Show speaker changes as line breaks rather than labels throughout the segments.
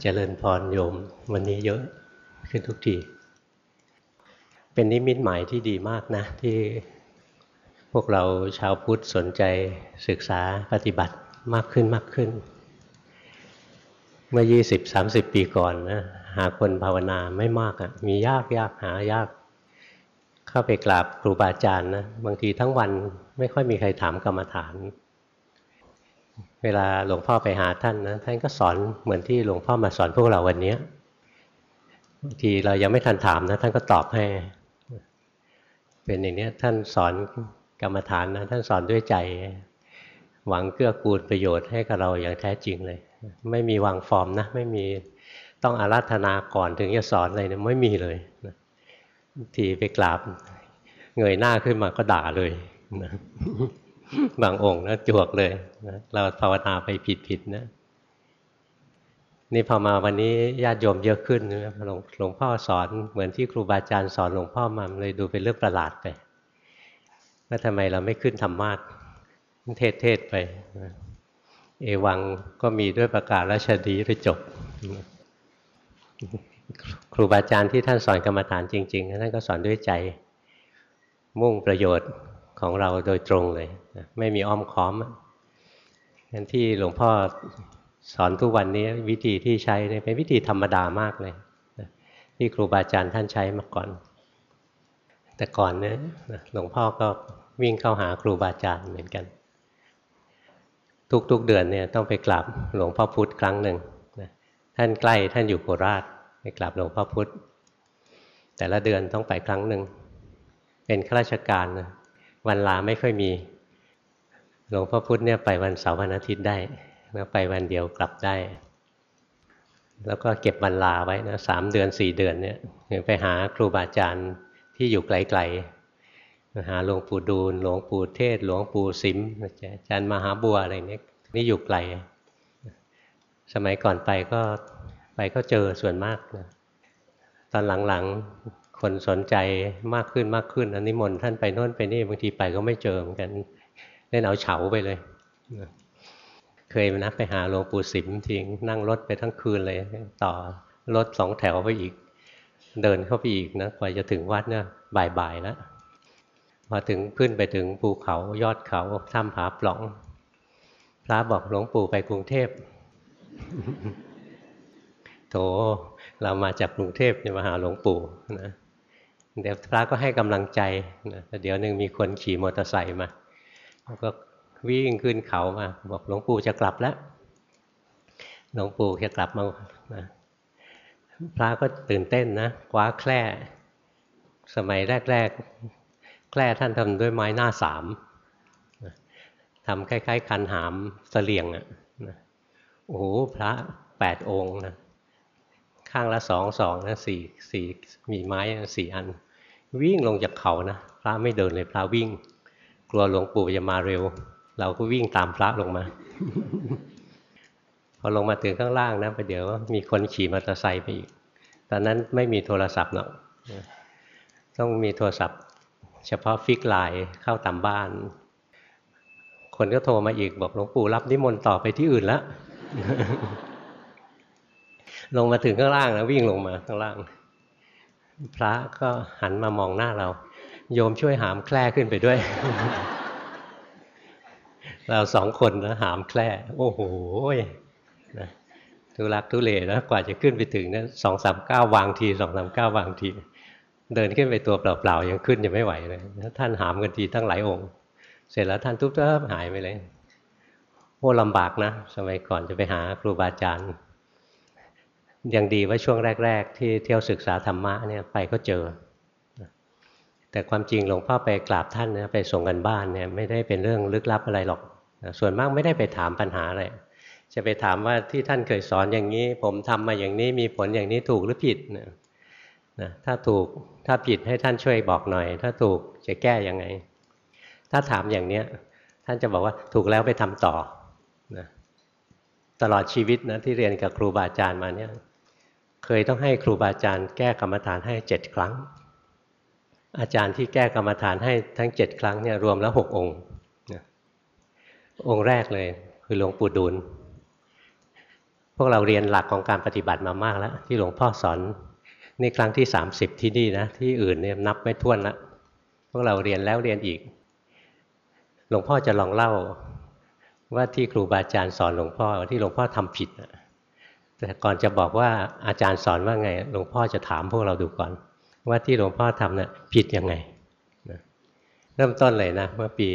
เจริญพรโยม วันนี้เยอะขึ้นทุกที เป็นนิมิตหมายที่ดีมากนะ ที่พวกเราชาวพุทธสนใจศึกษาปฏิบัติมากขึ้นมากขึ้น เมื่อ 20-30 ปีก่อนนะหาคนภาวนาไม่มากอะ่ะมียากยากหายาก เข้าไปกราบครูบาอาจารย์นะบางทีทั้งวันไม่ค่อยมีใครถามกรรมฐาน เวลาหลวงพ่อไปหาท่านนะท่านก็สอนเหมือนที่หลวงพ่อมาสอนพวกเราวันนี้บางทีเรายังไม่ทันถามนะท่านก็ตอบให้ เป็นอย่างนี้ท่านสอนกรรมฐานนะท่านสอนด้วยใจ หวังเกื้อกูลประโยชน์ให้กับเราอย่างแท้จริงเลย ไม่มีวางฟอร์มนะไม่มีต้องอาราธนาก่อนถึงจะสอนอะไรนี่ยไม่มีเลยทีไปกราบเงยหน้าขึ้นมาก็ด่าเลยนะ บางองค์นะจวกเลยนะเราภาวนาไปผิดๆนะนี่พอมาวันนี้ญาติโยมเยอะขึ้นหลวงหลวงพ่อสอนเหมือนที่ครูบาอาจารย์สอนหลวงพ่อมาเลยดูเป็นเรื่องประหลาดไปว่าทำไมเราไม่ขึ้นธรรมาทเทศเทศไป เอวังก็มีด้วยประกาศราชดีไปจบ ครูบาอาจารย์ที่ท่านสอนกรรมฐานจริง ๆ ท่านก็สอนด้วยใจมุ่งประโยชน์ของเราโดยตรงเลย ไม่มีอ้อมค้อมงั้นที่หลวงพ่อสอนทุกวันนี้วิธีที่ใช้เป็นวิธีธรรมดามากเลยที่ครูบาอาจารย์ท่านใช้มาก่อน แต่ก่อนเนี่ยหลวงพ่อก็วิ่งเข้าหาครูบาอาจารย์เหมือนกัน ทุกๆเดือนเนี่ยต้องไปกราบหลวงพ่อพุธครั้งหนึ่งท่านใกล้ท่านอยู่โคราชไปกราบหลวงพ่อพุธแต่ละเดือนต้องไปครั้งหนึ่งเป็นข้าราชการนะวันลาไม่ค่อยมี ลวงพ่อพุธเนี่ยไปวันเสาร์วันอาทิตย์ได้แล้วไปวันเดียวกลับได้ แล้วก็เก็บวันลาไว้นะสามเดือนสี่เดือนเนี่ยไปหาครูบาอาจารย์ที่อยู่ไกลๆหาหลวงปู่ดูลหลวงปู่เทศ หลวงปู่สิมอาจารย์มหาบัวอะไรเนี่ยนี่อยู่ไกล สมัยก่อนไปก็ไปก็เจอส่วนมากนะตอนหลังๆคนสนใจมากขึ้นมากขึ้นอันนี้มนท่านไปโน่นไปนี่บางทีไปก็ไม่เจอเหมือนกัน เล่นเอาเฉาไปเลย เคยนะไปหาหลวงปู่สิมทิ้งนั่งรถไปทั้งคืนเลย ต่อรถสองแถวไปอีก เดินเข้าไปอีกนะกว่าจะถึงวัดเนี่ยบ่ายๆแล้วพอถึงขึ้นไปถึงภูเขายอดเขาถ้ำผาปล่อง พระบอกหลวงปู่ไปกรุงเทพโถเรามาจากกรุงเทพจะมาหาหลวงปู่นะเดี๋ยวพระก็ให้กำลังใจนะเดี๋ยวหนึ่งมีคนขี่มอเตอร์ไซค์มาแล้ว ก็วิ่งขึ้นเขามา บอกหลวงปู่จะกลับแล้วหลวงปู่จะกลับมานะพระก็ตื่นเต้นนะคว้าแคร่สมัยแรก ๆ แคร่ท่านทำด้วยไม้หน้าสามทำคล้าย ๆ คันหามเสลียงอะโอ้โหพระแปดองค์นะข้างละสองสองนะสี่สี่มีไม้สี่อัน วิ่งลงจากเขานะพระไม่เดินเลยพระวิ่ง กลัวหลวงปู่จะมาเร็ว เราก็วิ่งตามพระลงมา พอลงมาถึงข้างล่างนะไปเดี๋ยวมีคนขี่มอเตอร์ไซค์ไปอีก ตอนนั้นไม่มีโทรศัพท์หรอกต้องมีโทรศัพท์ เฉพาะฟิกไลน์เข้าตามบ้าน คนก็โทรมาอีกบอกหลวงปู่รับนิมนต์ต่อไปที่อื่นแล้วลงมาถึงข้างล่างแล้ววิ่งลงมาข้างล่าง พระก็หันมามองหน้าเรา โยมช่วยหามแคร่ขึ้นไปด้วย เราสองคนนะหามแคร่โอ้โหนะทุลักทุเลนะกว่าจะขึ้นไปถึงนะสองสามเก้าวางทีสองสามเก้าวางที เดินขึ้นไปตัวเปล่าๆยังขึ้นยังไม่ไหวเลยท่านหามกันทีทั้งหลายองค์ เสร็จแล้วท่านทุบๆบหายไปเลยโอ้ลำบากนะสมัยก่อนจะไปหาครูบาอาจารย์ยังดีว่าช่วงแรก ๆ ที่เที่ยวศึกษาธรรมะเนี่ยไปก็เจอ แต่ความจริงหลวงพ่อไปกราบท่านนะไปส่งกันบ้านเนี่ยไม่ได้เป็นเรื่องลึกลับอะไรหรอก ส่วนมากไม่ได้ไปถามปัญหาอะไรจะไปถามว่าที่ท่านเคยสอนอย่างนี้ ผมทำมาอย่างนี้มีผลอย่างนี้ถูกหรือผิดนะถ้าถูกถ้าผิดให้ท่านช่วยบอกหน่อย ถ้าถูกจะแก้ยังไง ถ้าถามอย่างเนี้ยท่านจะบอกว่าถูกแล้วไปทำต่อนะตลอดชีวิตนะที่เรียนกับครูบาอาจารย์มาเนี่ยเคยต้องให้ครูบาอาจารย์แก้กรรมฐานให้เจ็ดครั้ง อาจารย์ที่แก้กรรมฐานให้ทั้งเจ็ดครั้งเนี่ยรวมแล้วหกองค์องค์แรกเลยคือหลวงปู่ดูลพวกเราเรียนหลักของการปฏิบัติมามากแล้ว ที่หลวงพ่อสอนนี่ครั้งที่ 30 ที่นี่นะที่อื่นเนี่ยนับไม่ถ้วนละพวกเราเรียนแล้วเรียนอีก หลวงพ่อจะลองเล่าว่าที่ครูบาอาจารย์สอนหลวงพ่อที่หลวงพ่อทำผิดแต่ก่อนจะบอกว่าอาจารย์สอนว่าไง หลวงพ่อจะถามพวกเราดูก่อน ว่าที่หลวงพ่อทำนะ่ะผิดยังไงเริ่มต้นเลยนะเมื่อปี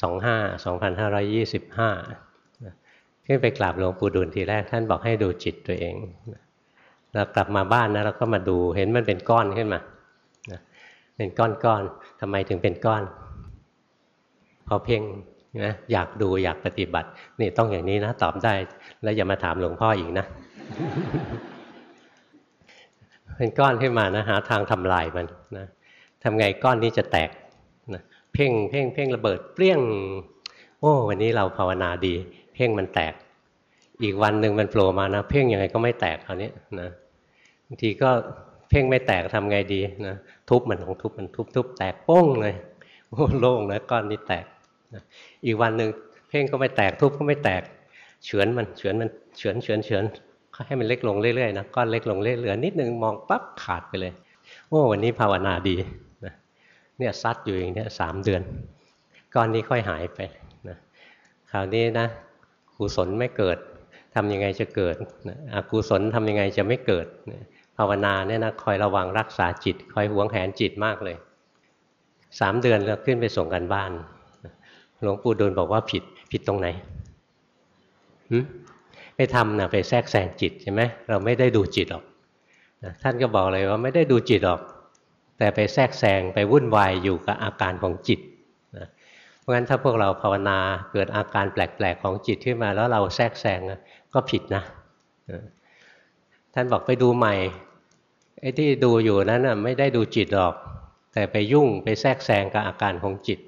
25 2525ขึ้นไปกราบหลวงปู่ดูลทีแรกท่านบอกให้ดูจิตตัวเองเรากลับมาบ้านนะเราก็มาดูเห็นมันเป็นก้อนขึ้นมาเป็นก้อนๆทำไมถึงเป็นก้อน พอเพ่งนะอยากดูอยากปฏิบัติ นี่ต้องอย่างนี้นะ ตอบได้ แล้วอย่ามาถามหลวงพ่ออีกนะ เป็นก้อนขึ้นมานะหาทางทำลายมันนะทำไงก้อนนี้จะแตกนะเพ่งเพ่งเพ่งระเบิดเปรี้ยง โอ้วันนี้เราภาวนาดี เพ่งมันแตก อีกวันหนึ่งมันโผล่มานะ เพ่งยังไงก็ไม่แตกคราวนี้นะบางทีก็เพ่งไม่แตกทำไงดีนะทุบมันของทุบมันทุบทุบแตกโป้งเลยโอ้โล่งนะก้อนนี้แตกอีกวันหนึ่งเพ่งก็ไม่แตกทุบก็ไม่แตกเฉือนมันเฉือนมันเฉือนเฉือนเฉือน ให้มันเล็กลงเรื่อยๆนะก้อนเล็กลงเรื่อยเหลือนิดนึงมองปั๊บขาดไปเลยโอ้วันนี้ภาวนาดีนะเนี่ยซัดอยู่อย่างนี้สามเดือน ก้อนนี้ค่อยหายไปนะคราวนี้นะกุศลไม่เกิดทำยังไงจะเกิดนะอกุศลทำยังไงจะไม่เกิดนะภาวนาเนี่ยนะคอยระวังรักษาจิต คอยหวงแหนจิตมากเลยสามเดือนแล้วขึ้นไปส่งกันบ้านหลวงปู่ดูลบอกว่าผิดผิดตรงไหน ไปทำนะไปแทรกแซงจิตใช่ไหมเราไม่ได้ดูจิตหรอกนะท่านก็บอกเลยว่าไม่ได้ดูจิตหรอก แต่ไปแทรกแซงไปวุ่นวายอยู่กับอาการของจิตนะเพราะฉะนั้นถ้าพวกเราภาวนาเกิดอาการแปลกๆของจิตขึ้นมาแล้วเราแทรกแซงก็ผิดนะ ท่านบอกไปดูใหม่ไอ้ที่ดูอยู่นั้นไม่ได้ดูจิตหรอก แต่ไปยุ่งไปแทรกแซงกับอาการของจิต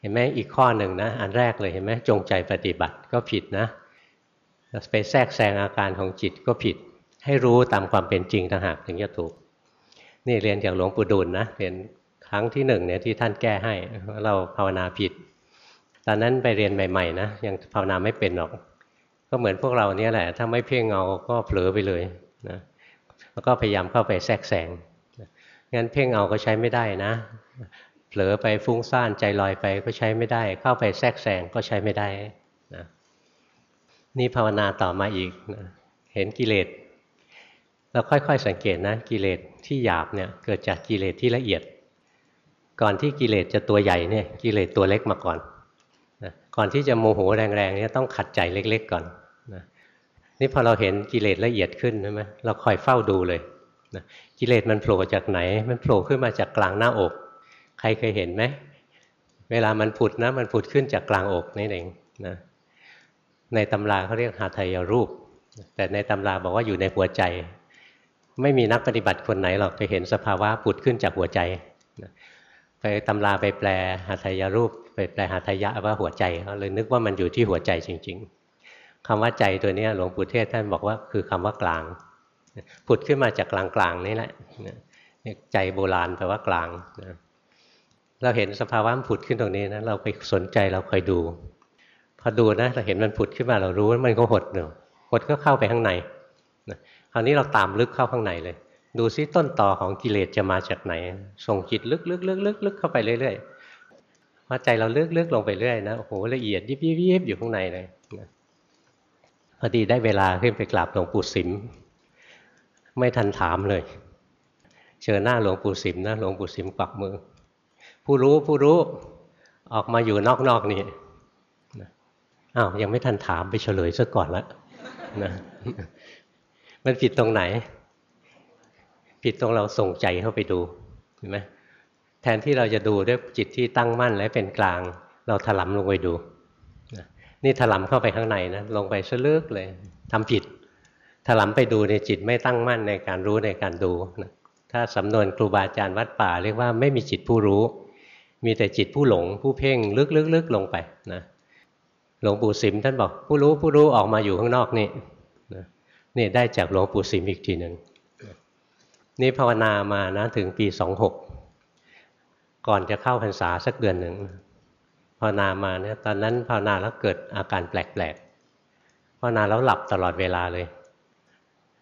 เห็นไหมอีกข้อหนึ่งนะอันแรกเลยเห็นไหมจงใจปฏิบัติก็ผิดนะ ไปแทรกแซงอาการของจิตก็ผิด ให้รู้ตามความเป็นจริงต่างหากถึงจะถูก นี่เรียนจากหลวงปู่ดูลนะเรียนครั้งที่หนึ่งเนี่ยที่ท่านแก้ให้เราภาวนาผิด ตอนนั้นไปเรียนใหม่ๆนะยังภาวนาไม่เป็นหรอก ก็เหมือนพวกเราเนี่ยแหละ ถ้าไม่เพ่งเงาก็เผลอไปเลยนะแล้วก็พยายามเข้าไปแทรกแซงงั้นเพ่งเอาก็ใช้ไม่ได้นะเผลอไปฟุ้งซ่านใจลอยไปก็ใช้ไม่ได้ เข้าไปแทรกแซงก็ใช้ไม่ได้ นี่ภาวนาต่อมาอีกนะเห็นกิเลสเราค่อยๆ สังเกตนะกิเลสที่หยาบเนี่ยเกิดจากกิเลสที่ละเอียด ก่อนที่กิเลสจะตัวใหญ่เนี่ยกิเลสตัวเล็กมาก่อนนะก่อนที่จะโมโหแรงๆเนี่ยต้องขัดใจเล็ก ๆ ก่อนนะนี่พอเราเห็นกิเลสละเอียดขึ้นใช่ไหมเราคอยเฝ้าดูเลยนะกิเลสมันโผล่จากไหน มันโผล่ขึ้นมาจากกลางหน้าอก ใครเคยเห็นไหมเวลามันผุดนะมันผุดขึ้นจากกลางอกนี่เองนะ ในตำราเขาเรียกหาทยรูป แต่ในตำราบอกว่าอยู่ในหัวใจ ไม่มีนักปฏิบัติคนไหนหรอกไปเห็นสภาวะผุดขึ้นจากหัวใจ ไปตำราไปแปลหาทยรูป ไปแปลหาทยะว่าหัวใจเขาเลยนึกว่ามันอยู่ที่หัวใจจริง ๆคำว่าใจตัวนี้หลวงปู่เทศท่านบอกว่าคือคำว่ากลางผุดขึ้นมาจากกลางๆนี่แหละใจโบราณแปลว่ากลางเราเห็นสภาวะผุดขึ้นตรงนี้นะเราไปสนใจเราคอยดู พอดูนะเราเห็นมันผุดขึ้นมาเรารู้ว่ามันก็หดหนึ่งหดก็เข้าไปข้างในนะคราวนี้เราตามลึกเข้าข้างในเลย ดูซิต้นต่อของกิเลสจะมาจากไหน ส่งจิตลึกลึกลึกลึกลึกเข้าไปเรื่อยๆพอใจเราลึกลึกลงไปเรื่อยนะโอ้โหละเอียดยิบยิบยิบอยู่ข้างในเลยนะพอดีได้เวลาขึ้นไปกราบหลวงปู่สิมไม่ทันถามเลย เจอหน้าหลวงปู่สิมนะหลวงปู่สิมปักมือ ผู้รู้ผู้รู้ออกมาอยู่นอกๆนี่ อ้าวยังไม่ทันถามไปเฉลยซะก่อนละนะมันผิดตรงไหน ผิดตรงเราส่งใจเข้าไปดูเห็นไหมแทนที่เราจะดูด้วยจิตที่ตั้งมั่นและเป็นกลาง เราถลำลงไปดูนี่ถลำเข้าไปข้างในนะลงไปซะลึกเลยทำผิดถลำไปดูในจิตไม่ตั้งมั่นในการรู้ในการดูนะถ้าสำนวนครูบาอาจารย์วัดป่า เรียกว่าไม่มีจิตผู้รู้ มีแต่จิตผู้หลงผู้เพ่งลึกๆลงไปนะ หลวงปู่สิมท่านบอกผู้รู้ผู้รู้ออกมาอยู่ข้างนอกนี่นี่ได้จากหลวงปู่สิมอีกทีหนึ่งนี่ภาวนามานะถึงปีสองหกก่อนจะเข้าพรรษาสักเดือนหนึ่งภาวนามาเนี่ยตอนนั้นภาวนาแล้วเกิดอาการแปลกๆภาวนาแล้วหลับตลอดเวลาเลย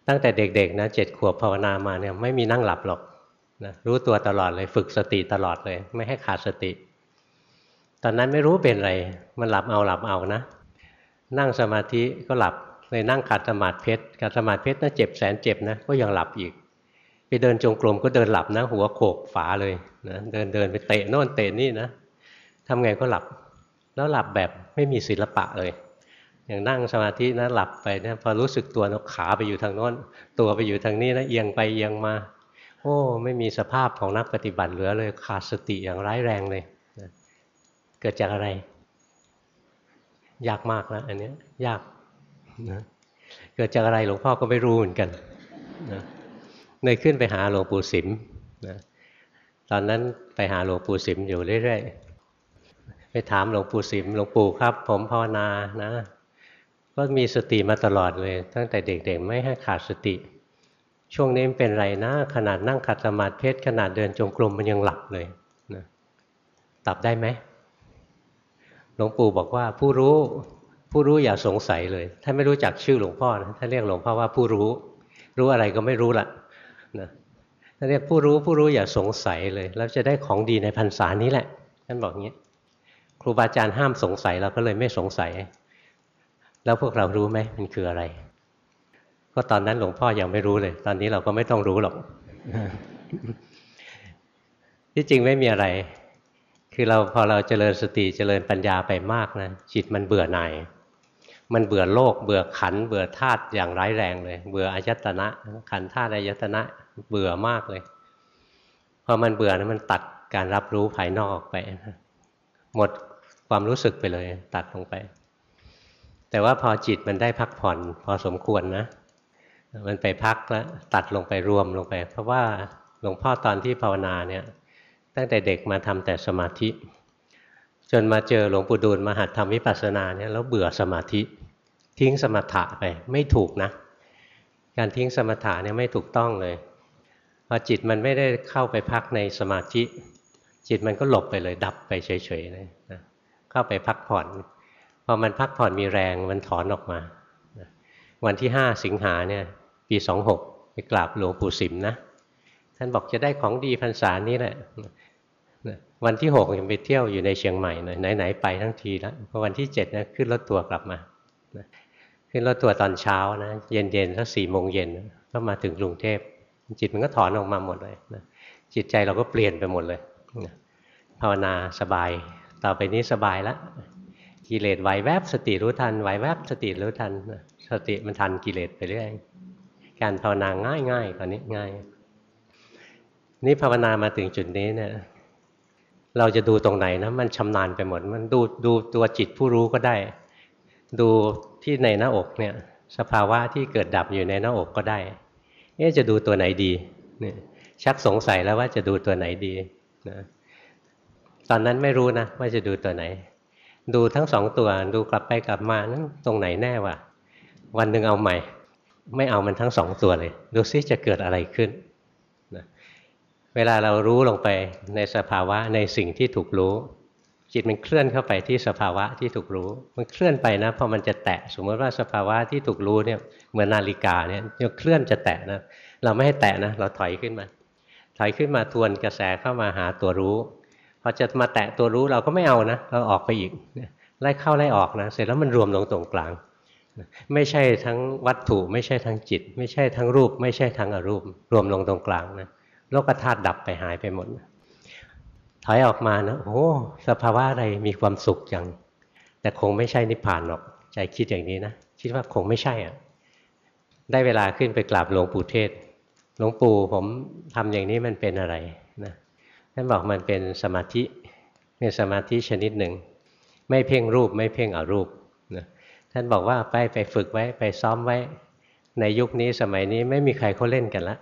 ตั้งแต่เด็กๆนะเจ็ดขวบภาวนามาเนี่ยไม่มีนั่งหลับหรอกนะรู้ตัวตลอดเลยฝึกสติตลอดเลย ไม่ให้ขาดสติ ตอนนั้นไม่รู้เป็นอะไรมันหลับเอาหลับเอานะ นั่งสมาธิก็หลับเลยนั่งขัดสมาธิเพชรขัดสมาธิเพชรนะเจ็บแสนเจ็บนะก็ยังหลับอีก ไปเดินจงกรมก็เดินหลับนะ หัวโขกฝาเลยนะเดินเดินไปเตะโน่นเตะนี่นะทำไงก็หลับ แล้วหลับแบบไม่มีศิลปะเลยอย่างนั่งสมาธินะหลับไปนะพอรู้สึกตัวนะขาไปอยู่ทางโน้น ตัวไปอยู่ทางนี้นะเอียงไปเอียงมา โอ้ ไม่มีสภาพของนักปฏิบัติเหลือเลยขาดสติอย่างร้ายแรงเลย เกิดจากอะไร ยากมากนะอันนี้ยากนะเกิดจากอะไรหลวงพ่อก็ไม่รู้เหมือนกันนะเลยขึ้นไปหาหลวงปู่สิมนะตอนนั้นไปหาหลวงปู่สิมอยู่เรื่อยๆไปถามหลวงปู่สิมหลวงปู่ครับ ผมภาวนานะ ก็มีสติมาตลอดเลย ตั้งแต่เด็กๆไม่ให้ขาดสติ ช่วงนี้เป็นไรนะขนาดนั่งขัดสมาธิขนาดเดินจงกรมมันยังหลับเลยนะตับได้ไหม หลวงปู่บอกว่าผู้รู้ผู้รู้อย่าสงสัยเลยถ้าไม่รู้จักชื่อหลวงพ่อนะถ้าเรียกหลวงพ่อว่าผู้รู้ รู้อะไรก็ไม่รู้ละนะถ้าเรียกผู้รู้ผู้รู้อย่าสงสัยเลยแล้วจะได้ของดีในพรรษานี้แหละท่านบอกงี้ ครูบาอาจารย์ห้ามสงสัยเราก็เลยไม่สงสัย แล้วพวกเรารู้ไหมมันคืออะไร ก็ตอนนั้นหลวงพ่อยังไม่รู้เลย ตอนนี้เราก็ไม่ต้องรู้หรอกที่จริงไม่มีอะไร คือเราพอเราเจริญสติเจริญปัญญาไปมากนะจิตมันเบื่อหน่ายมันเบื่อโลก เบื่อขัน เบื่อธาตุอย่างร้ายแรงเลย เบื่ออายตนะ ขันธาตุอายตนะ เบื่อมากเลยพอมันเบื่อนะมันตัดการรับรู้ภายนอกออกไป หมดความรู้สึกไปเลย ตัดลงไป แต่ว่าพอจิตมันได้พักผ่อน พอสมควรนะ มันไปพักแล้วตัดลงไปรวมลงไป เพราะว่าหลวงพ่อตอนที่ภาวนาเนี่ย ตั้งแต่เด็กมาทำแต่สมาธิ จนมาเจอหลวงปู่ดูลมาหัดทำวิปัสสนาเนี่ยแล้วเบื่อสมาธิ ทิ้งสมถะไปไม่ถูกนะ การทิ้งสมถะเนี่ยไม่ถูกต้องเลยพอจิตมันไม่ได้เข้าไปพักในสมาธิ จิตมันก็หลบไปเลยดับไปเฉยๆเลยนะเข้าไปพักผ่อนพอมันพักผ่อนมีแรงมันถอนออกมา วันที่ห้าสิงหาเนี่ยปีสองหกไปกราบหลวงปู่สิมนะท่านบอกจะได้ของดีพรรษานี้แหละ วันที่หกยังไปเที่ยวอยู่ในเชียงใหม่หน่อยไหนๆไปทั้งทีแล้วพอวันที่เจ็ดนะขึ้นรถตัวกลับมาขึ้นรถตัวตอนเช้านะเย็นๆสักสี่โมงเย็นก็มาถึงกรุงเทพจิตมันก็ถอนออกมาหมดเลยนะจิตใจเราก็เปลี่ยนไปหมดเลยภาวนาสบาย ต่อไปนี้สบายแล้วกิเลสไหวแวบสติรู้ทันไหวแวบสติรู้ทันสติมันทันกิเลสไปเรื่อยการภาวนาง่ายๆตอนนี้ง่าย นี่ภาวนามาถึงจุดนี้เนี่ย เราจะดูตรงไหนนะมันชำนาญไปหมด มันดูดูตัวจิตผู้รู้ก็ได้ ดูที่ในหน้าอกเนี่ยสภาวะที่เกิดดับอยู่ในหน้าอกก็ได้นี่จะดูตัวไหนดีเนี่ยชักสงสัยแล้วว่าจะดูตัวไหนดีนะตอนนั้นไม่รู้นะว่าจะดูตัวไหน ดูทั้งสองตัวดูกลับไปกลับมานั้นตรงไหนแน่วะวันหนึ่งเอาใหม่ ไม่เอามันทั้งสองตัวเลย ดูซิจะเกิดอะไรขึ้น เวลาเรารู้ลงไปในสภาวะในสิ่งที่ถูกรู้ จิตมันเคลื่อนเข้าไปที่สภาวะที่ถูกรู้ มันเคลื่อนไปนะพอมันจะแตะสมมติว่าสภาวะที่ถูกรู้เนี่ยเหมือนนาฬิกาเนี่ยเคลื่อนจะแตะนะเราไม่ให้แตะนะเราถอยขึ้นมา ถอยขึ้นมาทวนกระแสเข้ามาหาตัวรู้พอจะมาแตะตัวรู้เราก็ไม่เอานะเราออกไปอีกไล่เข้าไล่ออกนะเสร็จแล้วมันรวมลงตรงกลาง ไม่ใช่ทั้งวัตถุ ไม่ใช่ทั้งจิต ไม่ใช่ทั้งรูป ไม่ใช่ทั้งอรูป รวมลงตรงกลางนะ โลกธาตุดับไปหายไปหมด ถอยออกมานะโอ้สภาวะอะไรมีความสุขจัง แต่คงไม่ใช่นิพพานหรอก ใจคิดอย่างนี้นะคิดว่าคงไม่ใช่อะได้เวลาขึ้นไปกราบหลวงปู่เทศ หลวงปู่ผมทำอย่างนี้มันเป็นอะไรนะท่านบอกมันเป็นสมาธิเป็นสมาธิชนิดหนึ่ง ไม่เพ่งรูปไม่เพ่งอรูปนะท่านบอกว่าไปไปฝึกไว้ไปซ้อมไว้ ในยุคนี้สมัยนี้ไม่มีใครเขาเล่นกันละ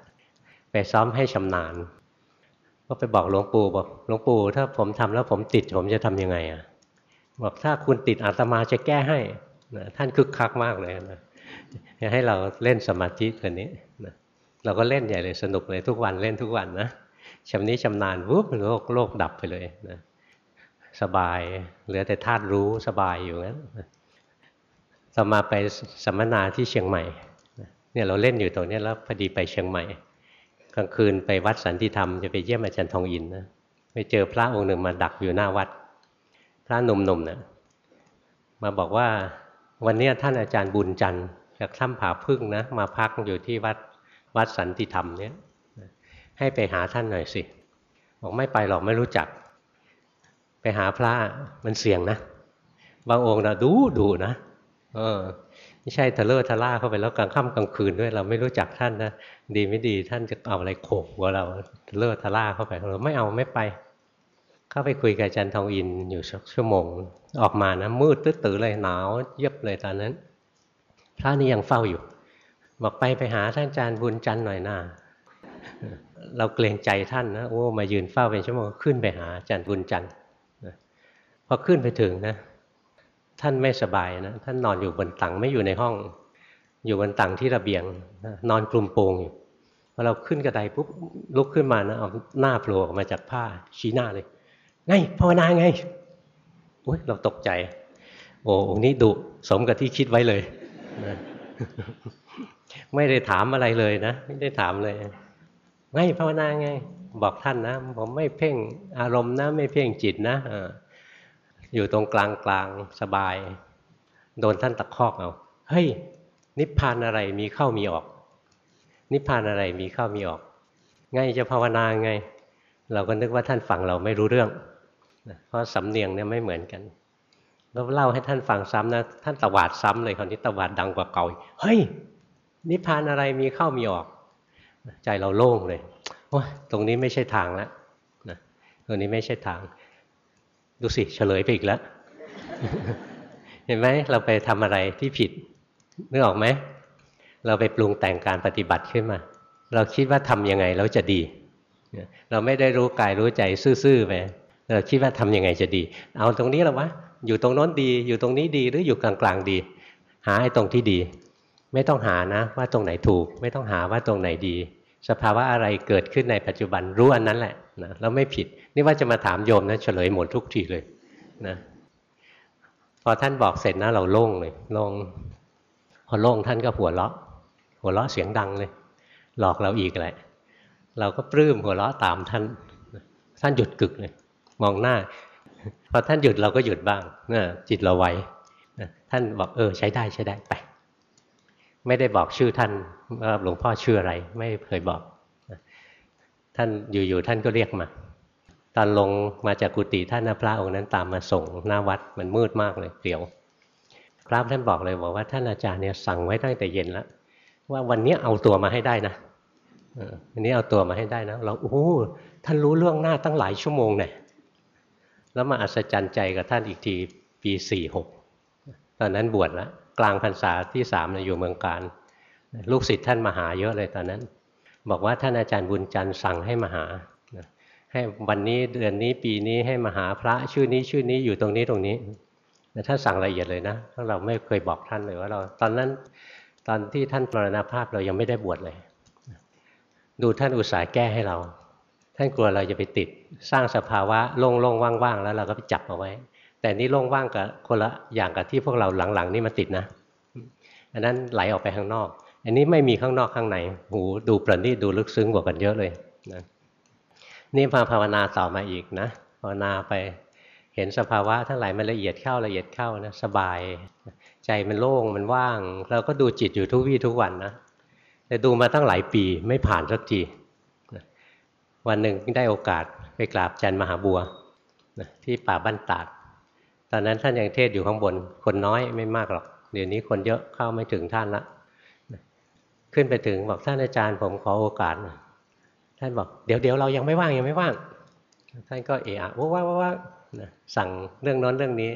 ไปซ้อมให้ชำนาญ ก็ไปบอกหลวงปู่บอกหลวงปู่ถ้าผมทำแล้วผมติดผมจะทํำยังไงอะบอกถ้าคุณติดอาตมาจะแก้ให้นะท่านคึกคักมากเลยนะให้เราเล่นสมาธิตัวนี้นะเราก็เล่นใหญ่เลยสนุกเลยทุกวันเล่นทุกวันนะชำนี้ชำนาญวุบโลกโลกดับไปเลยนะสบายเหลือแต่ธาตุรู้สบายอยู่นั้นต่อมาไปสัมมนาที่เชียงใหม่เนี่ยเราเล่นอยู่ตรงนี้แล้วพอดีไปเชียงใหม่ กลางคืนไปวัดสันติธรรมจะไปเยี่ยมอาจารย์ทองอินนะไปเจอพระองค์หนึ่งมาดักอยู่หน้าวัด พระหนุ่มๆเนะมาบอกว่าวันนี้ท่านอาจารย์บุญจันทร์จากถ้ำผาพึ่งนะมาพักอยู่ที่วัดวัดสันติธรรมเนี่ยให้ไปหาท่านหน่อยสิ บอกไม่ไปหรอกไม่รู้จัก ไปหาพระมันเสี่ยงนะ บางองค์นะดูดูนะ เออ ไม่ใช่ทะเลาะทะล่าเข้าไปแล้วกลางค่ำกลางคืนด้วย เราไม่รู้จักท่านนะดีไม่ดีท่านจะเอาอะไรโขกหัวเราทะเลาะทะล่าเข้าไปเราไม่เอาไม่ไป เข้าไปคุยกับอาจารย์ทองอินอยู่สักชั่วโมงออกมานะมืดตื้อเลยหนาวเย็บเลยตอนนั้น พระนี่ยังเฝ้าอยู่ บอกไปไปหาท่านอาจารย์บุญจันทร์หน่อยหน้าเราเกรงใจท่านนะโอ้มายืนเฝ้าเป็นชั่วโมงขึ้นไปหาอาจารย์บุญจันทร์พอขึ้นไปถึงนะ ท่านไม่สบายนะท่านนอนอยู่บนตังไม่อยู่ในห้อง อยู่บนตังที่ระเบียง นอนกลุ่มโปงอยู่พอเราขึ้นกระไดปุ๊บลุกขึ้นมานะเอาหน้าโผล่ออกมาจากผ้าชี้หน้าเลยไงภาวนาไงโอ้ยเราตกใจ โอ้องนี้ดุสมกับที่คิดไว้เลยนะไม่ได้ถามอะไรเลยนะ ไม่ได้ถามเลยไงภาวนาไง บอกท่านนะ ผมไม่เพ่งอารมณ์นะ ไม่เพ่งจิตนะ อยู่ตรงกลางกลางสบาย โดนท่านตะคอกเอาเฮ้ยนิพพานอะไรมีเข้ามีออก นิพพานอะไรมีเข้ามีออกไงจะภาวนาไง เราก็นึกว่าท่านฟังเราไม่รู้เรื่อง เพราะสำเนียงเนี่ยไม่เหมือนกันแล้วเล่าให้ท่านฟังซ้ำนะท่านตวาดซ้ำเลยคราวนี้ตวาดดังกว่าเก่าเฮ้ยนิพพานอะไรมีเข้ามีออก ใจเราโล่งเลยโอ้ตรงนี้ไม่ใช่ทางแล้วนะตรงนี้ไม่ใช่ทาง ดูสิเฉลยไปอีกแล้ว เห็นไหมเราไปทำอะไรที่ผิดนึกออกไหมเราไปปรุงแต่งการปฏิบัติขึ้นมา เราคิดว่าทำยังไงแล้วจะดี เราไม่ได้รู้กายรู้ใจซื่อๆไปเราคิดว่าทำยังไงจะดี เอาตรงนี้แล้ววะอยู่ตรงโน้นดี อยู่ตรงนี้ดีหรืออยู่กลางๆดี หาไอ้ตรงที่ดี ไม่ต้องหานะ ว่าตรงไหนถูก ไม่ต้องหาว่าตรงไหนดี สภาวะอะไรเกิดขึ้นในปัจจุบันรู้อันนั้นแหละนะแล้วไม่ผิด นี่ว่าจะมาถามโยมนะเฉลยหมดทุกทีเลยนะพอท่านบอกเสร็จนะเราโล่งเลยโล่งพอโล่งท่านก็หัวเราะ หัวเราะเสียงดังเลย หลอกเราอีกแหละ เราก็ปลื้มหัวเราะตามท่าน ท่านหยุดกึกเลย มองหน้า พอท่านหยุดเราก็หยุดบ้างนะจิตเราไวท่านบอกเออใช้ได้ใช้ได้ไป ไม่ได้บอกชื่อท่านว่าหลวงพ่อชื่ออะไร ไม่เคยบอก ท่านอยู่ๆท่านก็เรียกมา ตอนลงมาจากกุฏิท่านพระองค์นั้นตามมาส่งหน้าวัดมันมืดมากเลยเปลี่ยวพระท่านบอกเลยบอกว่าท่านอาจารย์เนี่ยสั่งไว้ตั้งแต่เย็นแล้วว่าวันนี้เอาตัวมาให้ได้นะวันนี้เอาตัวมาให้ได้นะเราโอ้ท่านรู้เรื่องหน้าตั้งหลายชั่วโมงเนี่ยแล้วมาอัศจรรย์ใจกับท่านอีกทีปีสี่หกตอนนั้นบวชแล้วกลางพรรษาที่สามอยู่เมืองการลูกศิษย์ท่านมาหาเยอะเลยตอนนั้น บอกว่าท่านอาจารย์บุญจันทร์สั่งให้มาหา ให้วันนี้เดือนนี้ปีนี้ให้มาหาพระชื่อนี้ชื่อนี้อยู่ตรงนี้ตรงนี้แต่ท่านสั่งละเอียดเลยนะถ้าเราไม่เคยบอกท่านเลยว่าเราตอนนั้นตอนที่ท่านปรณภาพเรายังไม่ได้บวชเลย ดูท่านอุตส่าห์แก้ให้เรา ท่านกลัวเราจะไปติดสร้างสภาวะโล่งๆว่างๆแล้วเราก็ไปจับเอาไว้ แต่นี่โล่งว่างกับคนละอย่างกับที่พวกเราหลังๆ นี่มาติดนะอันนั้นไหลออกไปข้างนอก อันนี้ไม่มีข้างนอกข้างใน หูดูประณีตดูลึกซึ้งกว่ากันเยอะเลยนะ นี่มาภาวนาต่อมาอีกนะภาวนาไปเห็นสภาวะทั้งหลายมันละเอียดเข้าละเอียดเข้านะสบาย ใจมันโล่งมันว่าง เราก็ดูจิตอยู่ทุกวี่ทุกวันนะแต่ดูมาตั้งหลายปีไม่ผ่านสักทีวันหนึ่งได้โอกาสไปกราบจันมหาบัวที่ป่าบ้านตาดตอนนั้นท่านยังเทศอยู่ข้างบน คนน้อยไม่มากหรอก เดี๋ยวนี้คนเยอะเข้าไม่ถึงท่านละขึ้นไปถึงบอกท่านอาจารย์ผมขอโอกาส ท่านบอกเดี๋ยวเดี๋ยวเรายังไม่ว่างยังไม่ว่าง ท่านก็เอะอะว่าว่าว่าสั่งเรื่องน้นเรื่องนี้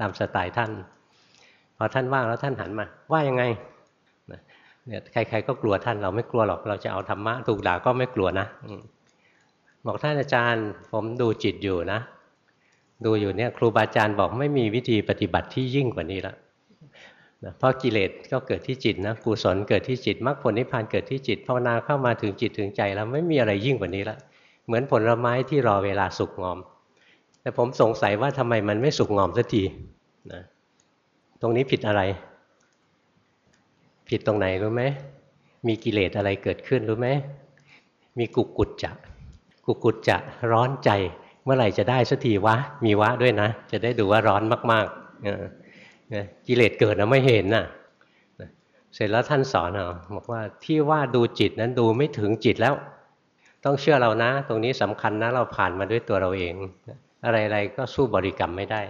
ตามสไตล์ท่านพอท่านว่างแล้วท่านหันมา ว่ายังไงเนี่ยใคร ๆ ก็กลัวท่านเราไม่กลัวหรอกเราจะเอาธรรมะถูกด่าก็ไม่กลัวนะบอกท่านอาจารย์ ผมดูจิตอยู่นะ ดูอยู่เนี่ย ครูบาอาจารย์บอกไม่มีวิธีปฏิบัติที่ยิ่งกว่านี้แล้ว นะเพราะกิเลสก็เกิดที่จิตนะกุศลเกิดที่จิตมรรคผลนิพพานเกิดที่จิตภาวนาเข้ามาถึงจิตถึงใจแล้วไม่มีอะไรยิ่งกว่านี้ละเหมือนผลไม้ที่รอเวลาสุกงอม แต่ผมสงสัยว่าทำไมมันไม่สุกงอมสักทีนะตรงนี้ผิดอะไร ผิดตรงไหนรู้ไหมมีกิเลสอะไรเกิดขึ้นรู้ไหมมีกุกุจจะกุกุจจะร้อนใจ เมื่อไหร่จะได้สักทีวะ มีวะด้วยนะ จะได้ดูว่าร้อนมากๆ กิเลสเกิดนะไม่เห็นน่ะเสร็จแล้วท่านสอนเอาบอกว่าที่ว่าดูจิตนั้นดูไม่ถึงจิตแล้ว ต้องเชื่อเรานะ ตรงนี้สำคัญนะเราผ่านมาด้วยตัวเราเอง อะไรๆก็สู้บริกรรมไม่ได้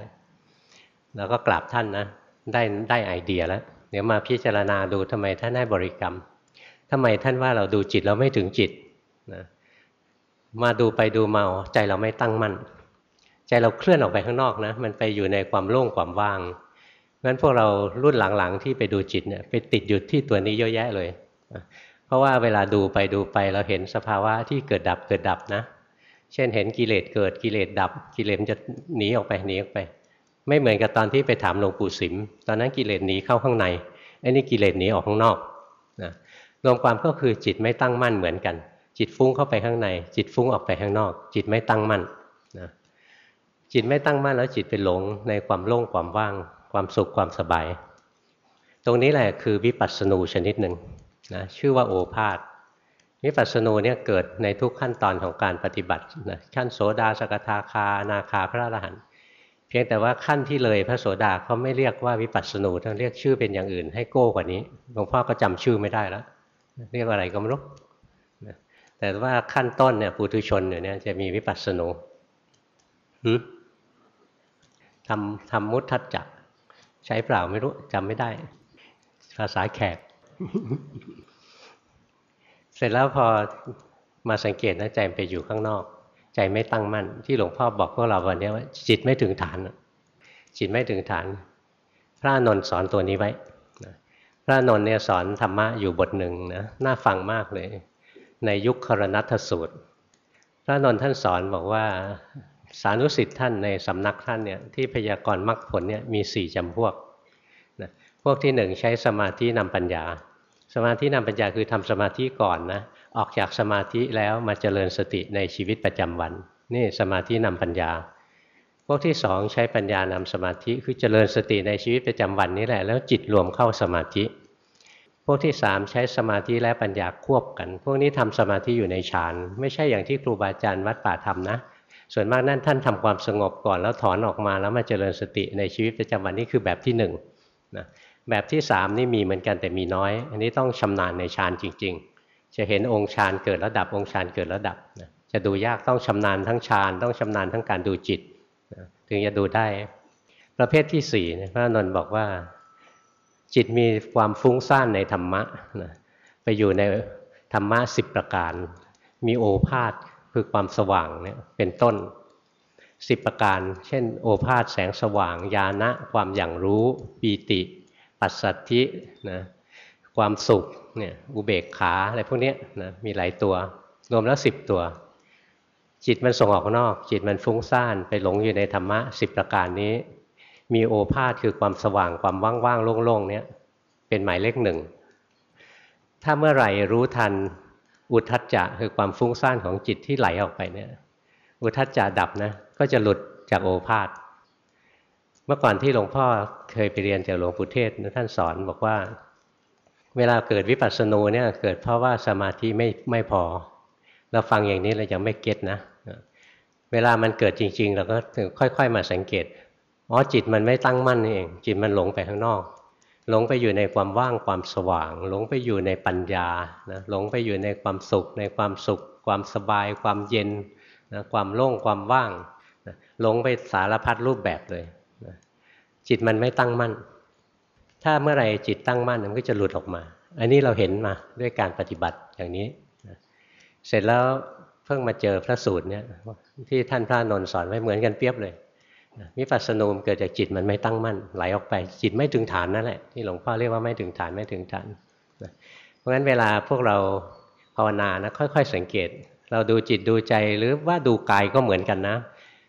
แล้วก็กราบท่านนะ ได้ได้ไอเดียแล้วเดี๋ยวมาพิจารณาดูทำไมท่านให้บริกรรมทำไมท่านว่าเราดูจิตเราไม่ถึงจิตนะมาดูไปดูมาใจเราไม่ตั้งมั่น ใจเราเคลื่อนออกไปข้างนอกนะ มันไปอยู่ในความโล่งความว่าง งั้นพวกเรารุ่นหลังๆ ที่ไปดูจิตเนี่ยไปติดอยู่ที่ตัวนี้เยอะแยะเลย เพราะว่าเวลาดูไปดูไปเราเห็นสภาวะที่เกิดดับเกิดดับนะ เช่นเห็นกิเลสเกิดกิเลสดับ กิเลสจะหนีออกไปหนีออกไป ไม่เหมือนกับตอนที่ไปถามหลวงปู่สิม ตอนนั้นกิเลสหนีเข้าข้างในไอ้นี่กิเลสหนีออกข้างนอกนะรวมความก็คือจิตไม่ตั้งมั่นเหมือนกัน จิตฟุ้งเข้าไปข้างใน จิตฟุ้งออกไปข้างนอก จิตไม่ตั้งมั่นนะจิตไม่ตั้งมั่นแล้วจิตไปหลงในความโล่งความว่าง ความสุขความสบาย ตรงนี้แหละคือวิปัสสนูชนิดหนึ่งนะชื่อว่าโอภาษวิปัสสนูเนี่ยเกิดในทุกขั้นตอนของการปฏิบัตินะขั้นโสดาสกทาคานาคาพระอรหันต์เพียงแต่ว่าขั้นที่เลยพระโสดาเขาไม่เรียกว่าวิปัสสนูท่านเรียกชื่อเป็นอย่างอื่น ให้โก้กว่านี้หลวงพ่อก็จำชื่อไม่ได้แล้วเรียกอะไรก็ไม่รู้แต่ว่าขั้นต้นเนี่ยปุถุชนเนี่ยจะมีวิปัสสนูทำทำมุตทัจจะ ใช้เปล่าไม่รู้จำไม่ได้ ภาษาแขก เสร็จแล้วพอมาสังเกตนะใจไปอยู่ข้างนอก ใจไม่ตั้งมั่น ที่หลวงพ่อบอกพวกเราวันนี้ว่า จิตไม่ถึงฐาน จิตไม่ถึงฐาน พระนนท์สอนตัวนี้ไว้พระนนท์เนี่ยสอนธรรมะอยู่บทหนึ่งนะน่าฟังมากเลย ในยุคครนัตสูตร พระนนท์ท่านสอนบอกว่า สานุสิทธิ์ท่านในสำนักท่านเนี่ยที่พยากรณ์มรรคผลเนี่ยมีสี่จำพวกนะพวกที่หนึ่งใช้สมาธินำปัญญา สมาธินำปัญญาคือทำสมาธิก่อนนะออกจากสมาธิแล้วมาเจริญสติในชีวิตประจำวัน นี่สมาธินำปัญญา พวกที่สองใช้ปัญญานำสมาธิคือเจริญสติในชีวิตประจำวันนี้แหละแล้วจิตรวมเข้าสมาธิ พวกที่สามใช้สมาธิและปัญญาควบกัน พวกนี้ทำสมาธิอยู่ในฌานไม่ใช่อย่างที่ครูบาอาจารย์วัดป่าทำนะ ส่วนมากนั่นท่านทำความสงบก่อนแล้วถอนออกมาแล้วมาเจริญสติในชีวิตประจำวันนี้คือแบบที่หนึ่งนะแบบที่สามนี่มีเหมือนกันแต่มีน้อย อันนี้ต้องชำนาญในฌานจริง ๆ จะเห็นองค์ฌานเกิดระดับองค์ฌานเกิดระดับนะจะดูยากต้องชำนาญทั้งฌานต้องชำนาญทั้งการดูจิตนะถึงจะดูได้ ประเภทที่สี่พระนนท์บอกว่าจิตมีความฟุ้งซ่านในธรรมะนะไปอยู่ในธรรมะสิบประการ มีโอภาษ คือความสว่างเนี่ยเป็นต้นสิบประการ เช่น โอภาษแสงสว่าง ญาณะความอย่างรู้ ปีติ ปัสสัทธินะความสุขเนี่ยอุเบกขาอะไรพวกนี้นะมีหลายตัว รวมแล้วสิบตัว จิตมันส่งออกนอก จิตมันฟุ้งซ่านไปหลงอยู่ในธรรมะสิบประการนี้ มีโอภาษคือความสว่างความว่างๆโล่งๆเนี่ยเป็นหมายเลขหนึ่งถ้าเมื่อไหร่รู้ทัน อุทัจจะคือความฟุ้งซ่านของจิตที่ไหลออกไปเนี่ย อุทัจจะดับนะ ก็จะหลุดจากโอภาษเมื่อก่อนที่หลวงพ่อเคยไปเรียนจากหลวงปู่เทศท่านสอนบอกว่า เวลาเกิดวิปัสสนูเนี่ยเกิดเพราะว่าสมาธิไม่ไม่พอ เราฟังอย่างนี้เรายังไม่เก็ตนะ เวลามันเกิดจริง ๆ เราก็ค่อย ๆ มาสังเกตอ๋อจิตมันไม่ตั้งมั่นนี่เอง จิตมันหลงไปข้างนอก หลงไปอยู่ในความว่างความสว่าง หลงไปอยู่ในปัญญานะหลงไปอยู่ในความสุข ในความสุข ความสบาย ความเย็นนะความโล่งความว่างนะหลงไปสารพัดรูปแบบเลยนะจิตมันไม่ตั้งมั่น ถ้าเมื่อไหร่จิตตั้งมั่นมันก็จะหลุดออกมา อันนี้เราเห็นมาด้วยการปฏิบัติอย่างนี้นะเสร็จแล้วเพิ่งมาเจอพระสูตรเนี่ยที่ท่านพระนนท์สอนไว้เหมือนกันเปียบเลย วิปัสสนูมเกิดจากจิตมันไม่ตั้งมั่นไหลออกไปจิตไม่ถึงฐานนั่นแหละที่หลวงพ่อเรียกว่าไม่ถึงฐานไม่ถึงฐานเพราะฉะนั้นเวลาพวกเราภาวนานะค่อย ๆ สังเกต เราดูจิตดูใจหรือว่าดูกายก็เหมือนกันนะ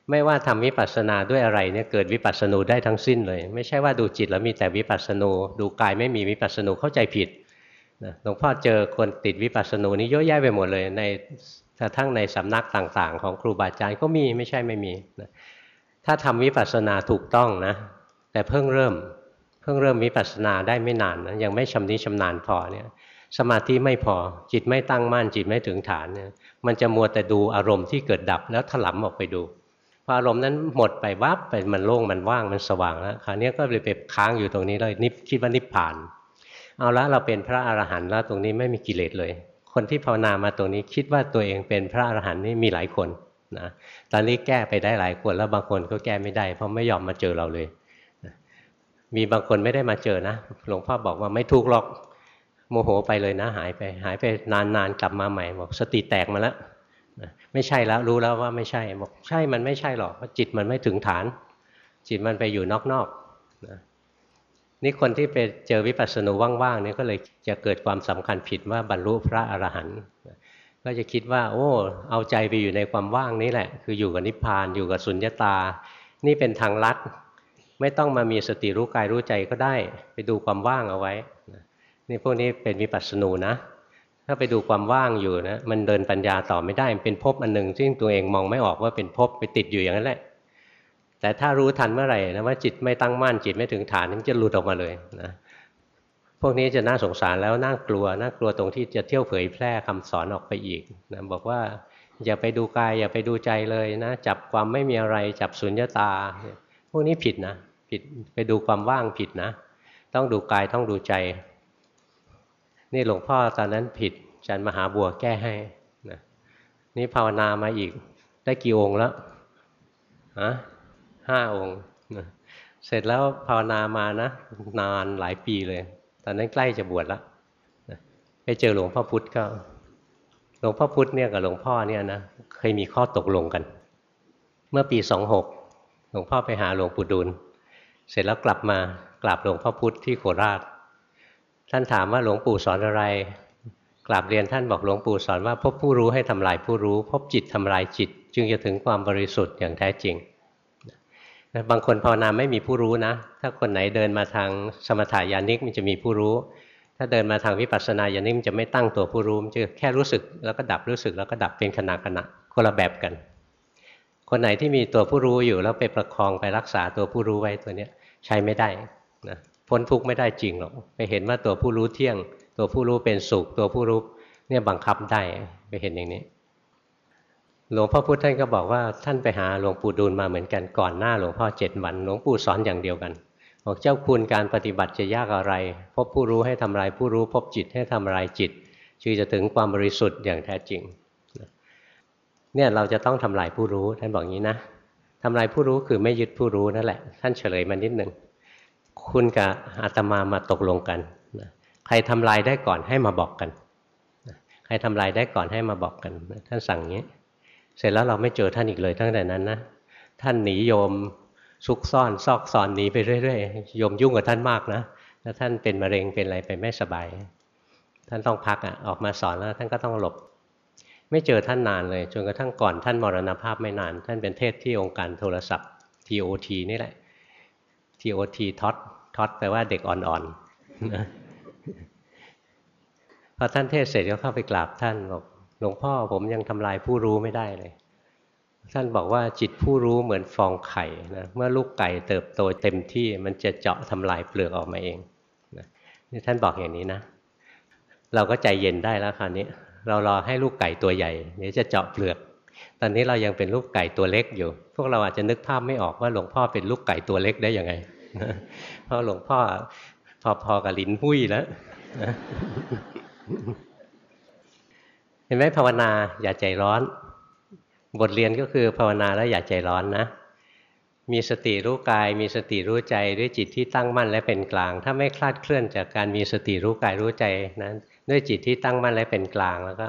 ไม่ว่าทำวิปัสสนาด้วยอะไรเนี่ยเกิดวิปัสสนูได้ทั้งสิ้นเลย ไม่ใช่ว่าดูจิตแล้วมีแต่วิปัสสนูดูกายไม่มีวิปัสสนูเข้าใจผิดหลวงพ่อเจอคนติดวิปัสสนูนี้เยอะแยะไปหมดเลยในทั้งในสำนักต่างๆ ของครูบาอาจารย์ก็มีไม่ใช่ไม่มีนะ ถ้าทำวิปัสสนาถูกต้องนะ แต่เพิ่งเริ่ม เพิ่งเริ่มวิปัสสนาได้ไม่นานนะยังไม่ชำนิชำนาญพอเนี่ย สมาธิไม่พอจิตไม่ตั้งมั่นจิตไม่ถึงฐานเนี่ยมันจะมัวแต่ดูอารมณ์ที่เกิดดับแล้วถลำออกไปดูพออารมณ์นั้นหมดไปวับไปมันโล่งมันว่างมันสว่างแล้วคราวนี้ก็เลยไปค้างอยู่ตรงนี้เลยนิพคิดว่านิพพาน เอาละเราเป็นพระอรหันต์แล้วตรงนี้ไม่มีกิเลสเลย คนที่ภาวนามาตรงนี้คิดว่าตัวเองเป็นพระอรหันต์นี่มีหลายคน นะตอนนี้แก้ไปได้หลายคนแล้วบางคนก็แก้ไม่ได้ เพราะไม่ยอมมาเจอเราเลยมีบางคนไม่ได้มาเจอนะหลวงพ่อบอกว่าไม่ทุกหรอกโมโหไปเลยนะ หายไป หายไปนานๆกลับมาใหม่บอกสติแตกมาแล้วไม่ใช่แล้วรู้แล้วว่าไม่ใช่บอกใช่มันไม่ใช่หรอกเพราะจิตมันไม่ถึงฐาน จิตมันไปอยู่นอกๆนะนี่คนที่ไปเจอวิปัสสนูว่างๆนี่ก็เลยจะเกิดความสำคัญผิดว่าบรรลุพระอรหันต์ ก็จะคิดว่า โอ้ เอาใจไปอยู่ในความว่างนี้แหละ คืออยู่กับนิพพานอยู่กับสุญญตา นี่เป็นทางลัด ไม่ต้องมามีสติรู้กายรู้ใจก็ได้ ไปดูความว่างเอาไว้นี่พวกนี้เป็นวิปัสสนูนะ ถ้าไปดูความว่างอยู่นะมันเดินปัญญาต่อไม่ได้มันเป็นภพอันหนึ่งซึ่งตัวเองมองไม่ออกว่าเป็นภพไปติดอยู่อย่างนั้นแหละ แต่ถ้ารู้ทันเมื่อไหร่นะว่าจิตไม่ตั้งมั่นจิตไม่ถึงฐานมันจะหลุดออกมาเลยนะ พวกนี้จะน่าสงสารแล้วน่ากลัวน่ากลัวตรงที่จะเที่ยวเผยแพร่คำสอนออกไปอีกนะบอกว่าอย่าไปดูกายอย่าไปดูใจเลยนะจับความไม่มีอะไรจับสุญญตา พวกนี้ผิดนะผิดไปดูความว่างผิดนะ ต้องดูกายต้องดูใจ นี่หลวงพ่อตอนนั้นผิดจันมหาบัวแก้ให้นะนี่ภาวนามาอีกได้กี่องค์แล้วฮะห้าองค์นะเสร็จแล้วภาวนามานะนานหลายปีเลย อนนั้นใกล้จะบวชแล้วไปเจอหลวงพ่อพุธก็ หลวงพ่อพุธเนี่ยกับหลวงพ่อเนี่ยนะเคยมีข้อตกลงกัน เมื่อปีสองหกหลวงพ่อไปหาหลวงปู่ดูลเสร็จแล้วกลับมากราบหลวงพ่อพุธที่โคราช ท่านถามว่าหลวงปู่สอนอะไรกราบเรียนท่านบอกหลวงปู่สอนว่าพบผู้รู้ให้ทำลายผู้รู้ พบจิตทำลายจิต จึงจะถึงความบริสุทธิ์อย่างแท้จริง บางคนภาวนาไม่มีผู้รู้นะ ถ้าคนไหนเดินมาทางสมถายานิกมันจะมีผู้รู้ ถ้าเดินมาทางวิปัสสนาญาณิกมันจะไม่ตั้งตัวผู้รู้มันจะแค่รู้สึกแล้วก็ดับรู้สึกแล้วก็ดับเป็นขณะขณะคนละแบบกัน คนไหนที่มีตัวผู้รู้อยู่แล้วไปประคองไปรักษาตัวผู้รู้ไว้ตัวเนี้ยใช้ไม่ได้นะพ้นทุกข์ไม่ได้จริงหรอกไปเห็นว่าตัวผู้รู้เที่ยง ตัวผู้รู้เป็นสุข ตัวผู้รู้เนี่ยบังคับได้ไปเห็นอย่างนี้ หลวงพ่อพุธท่านก็บอกว่าท่านไปหาหลวงปู่ดูลมาเหมือนกันก่อนหน้าหลวงพ่อเจ็ดวันหลวงปู่สอนอย่างเดียวกันบอกเจ้าคุณการปฏิบัติจะยากอะไร พบผู้รู้ให้ทำลายผู้รู้พบจิตให้ทำลายจิตจึงจะถึงความบริสุทธิ์อย่างแท้จริงเนี่ยเราจะต้องทำลายผู้รู้ท่านบอกงี้นะทำลายผู้รู้คือไม่ยึดผู้รู้นั่นแหละ ท่านเฉลยมานิดหนึ่งคุณกับอาตมามาตกลงกันใครทำลายได้ก่อนให้มาบอกกันใครทำลายได้ก่อนให้มาบอกกัน ท่านสั่งงี้ เสร็จแล้วเราไม่เจอท่านอีกเลยตั้งแต่นั้นนะท่านหนีโยมซุกซ่อนซอกซอนหนีไปเรื่อยๆโยมยุ่งกับท่านมากนะแล้วท่านเป็นมะเร็งเป็นอะไรไปไม่สบาย ท่านต้องพักอะออกมาสอนแล้วท่านก็ต้องหลบ ไม่เจอท่านนานเลย จนกระทั่งก่อนท่านมรณภาพไม่นาน ท่านเป็นเทศที่องค์การโทรศัพท์ TOT นี่แหละ TOT ท็อตท็อตแปลว่าเด็กอ่อนๆพอท่านเทศเสร็จก็เข้าไปกราบท่านบอก หลวงพ่อผมยังทำลายผู้รู้ไม่ได้เลย ท่านบอกว่าจิตผู้รู้เหมือนฟองไข่นะเมื่อลูกไก่เติบโตเต็มที่มันจะเจาะทำลายเปลือกออกมาเองนี่ท่านบอกอย่างนี้นะ เราก็ใจเย็นได้แล้วคราวนี้ เรารอให้ลูกไก่ตัวใหญ่เดี๋ยวจะเจาะเปลือก ตอนนี้เรายังเป็นลูกไก่ตัวเล็กอยู่ พวกเราอาจจะนึกภาพไม่ออกว่าหลวงพ่อเป็นลูกไก่ตัวเล็กได้ยังไงเพราะหลวงพ่อพอๆกับลิ้นหุ้ยแล้ว เห็นไหมภาวนาอย่าใจร้อน บทเรียนก็คือภาวนาแล้วอย่าใจร้อนนะ มีสติรู้กาย มีสติรู้ใจด้วยจิตที่ตั้งมั่นและเป็นกลาง ถ้าไม่คลาดเคลื่อนจากการมีสติรู้กายรู้ใจนั้นด้วยจิตที่ตั้งมั่นและเป็นกลางแล้วก็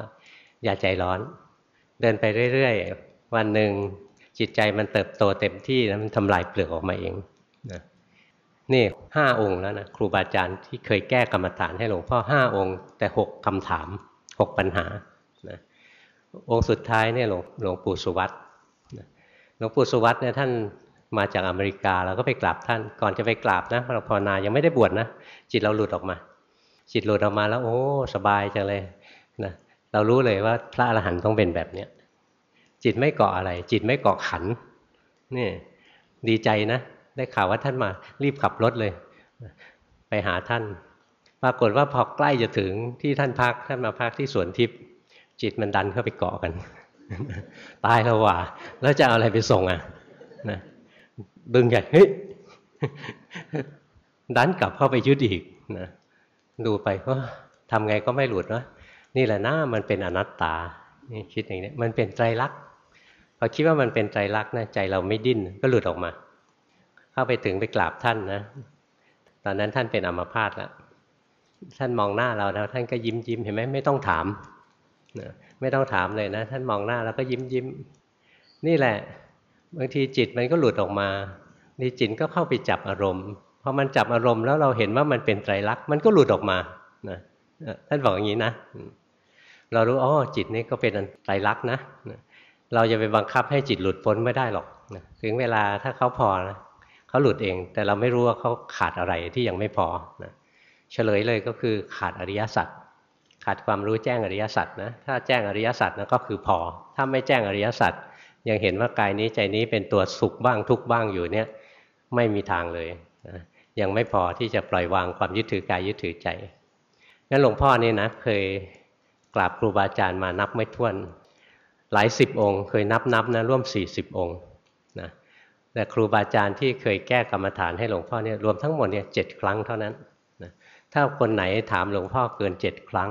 อย่าใจร้อน เดินไปเรื่อยๆ วันหนึ่งจิตใจมันเติบโตเต็มที่แล้วมันทำลายเปลือกออกมาเองนะนี่ห้าองค์แล้วนะครูบาอาจารย์ที่เคยแก้กรรมฐานให้หลวงพ่อห้าองค์ แต่หกคำถามหกปัญหานะ องค์สุดท้ายเนี่ยหลวงหลวงปู่สุวัตหลวงปู่สุวัตเนี่ยท่านมาจากอเมริกาเราก็ไปกราบท่าน ก่อนจะไปกราบนะเราภาวนายังไม่ได้บวชนะ จิตเราหลุดออกมา จิตหลุดออกมาแล้ว โอ้สบายจังเลยนะเรารู้เลยว่าพระอรหันต์ต้องเป็นแบบเนี้ยจิตไม่เกาะอะไร จิตไม่เกาะขันนี่ดีใจนะ ได้ข่าวว่าท่านมารีบขับรถเลย ไปหาท่าน ปรากฏว่าพอใกล้จะถึงที่ท่านพักท่านมาพักที่สวนทิพย์ จิตมันดันเข้าไปเกาะกัน ตายแล้วว่ะแล้วจะเอาอะไรไปส่งอะนะดึงใหญ่เฮ้ยดันกลับเข้าไปยึดอีกนะดูไปก็ทำไงก็ไม่หลุดนะนี่แหละนะมันเป็นอนัตตานี่คิดอย่างนี้มันเป็นไตรลักษณ์พอคิดว่ามันเป็นไตรลักษณ์นะใจเราไม่ดิ้นก็หลุดออกมา เข้าไปถึงไปกราบท่านนะ ตอนนั้นท่านเป็นอัมพาตแล้วท่านมองหน้าเราแล้วท่านก็ยิ้มยิ้มเห็นไหมไม่ต้องถาม นะไม่ต้องถามเลยนะ ท่านมองหน้าแล้วก็ยิ้มยิ้มนี่แหละ บางทีจิตมันก็หลุดออกมานี่จิตก็เข้าไปจับอารมณ์พอมันจับอารมณ์แล้วเราเห็นว่ามันเป็นไตรลักษณ์มันก็หลุดออกมานะท่านบอกอย่างนี้นะ เรารู้อ๋อจิตนี้ก็เป็นไตรลักษณ์นะเราจะไปบังคับให้จิตหลุดพ้นไม่ได้หรอกถึงเวลาถ้าเขาพอนะเขาหลุดเอง แต่เราไม่รู้ว่าเขาขาดอะไรที่ยังไม่พอนะเฉลยเลยก็คือขาดอริยสัจ ขาดความรู้แจ้งอริยสัจนะถ้าแจ้งอริยสัจนะก็คือพอ ถ้าไม่แจ้งอริยสัจยังเห็นว่ากายนี้ใจนี้เป็นตัวสุขบ้างทุกบ้างอยู่เนี่ยไม่มีทางเลยนะยังไม่พอที่จะปล่อยวางความยึดถือกายยึดถือใจงั้นหลวงพ่อนี่นะเคยกราบครูบาอาจารย์มานับไม่ถ้วน หลายสิบองค์ เคยนับนับนะร่วมสี่สิบองค์นะแต่ครูบาอาจารย์ที่เคยแก้กรรมฐานให้หลวงพ่อเนี่ยรวมทั้งหมดเนี่ยเจ็ดครั้งเท่านั้น ถ้าคนไหนถามหลวงพ่อเกินเจ็ดครั้ง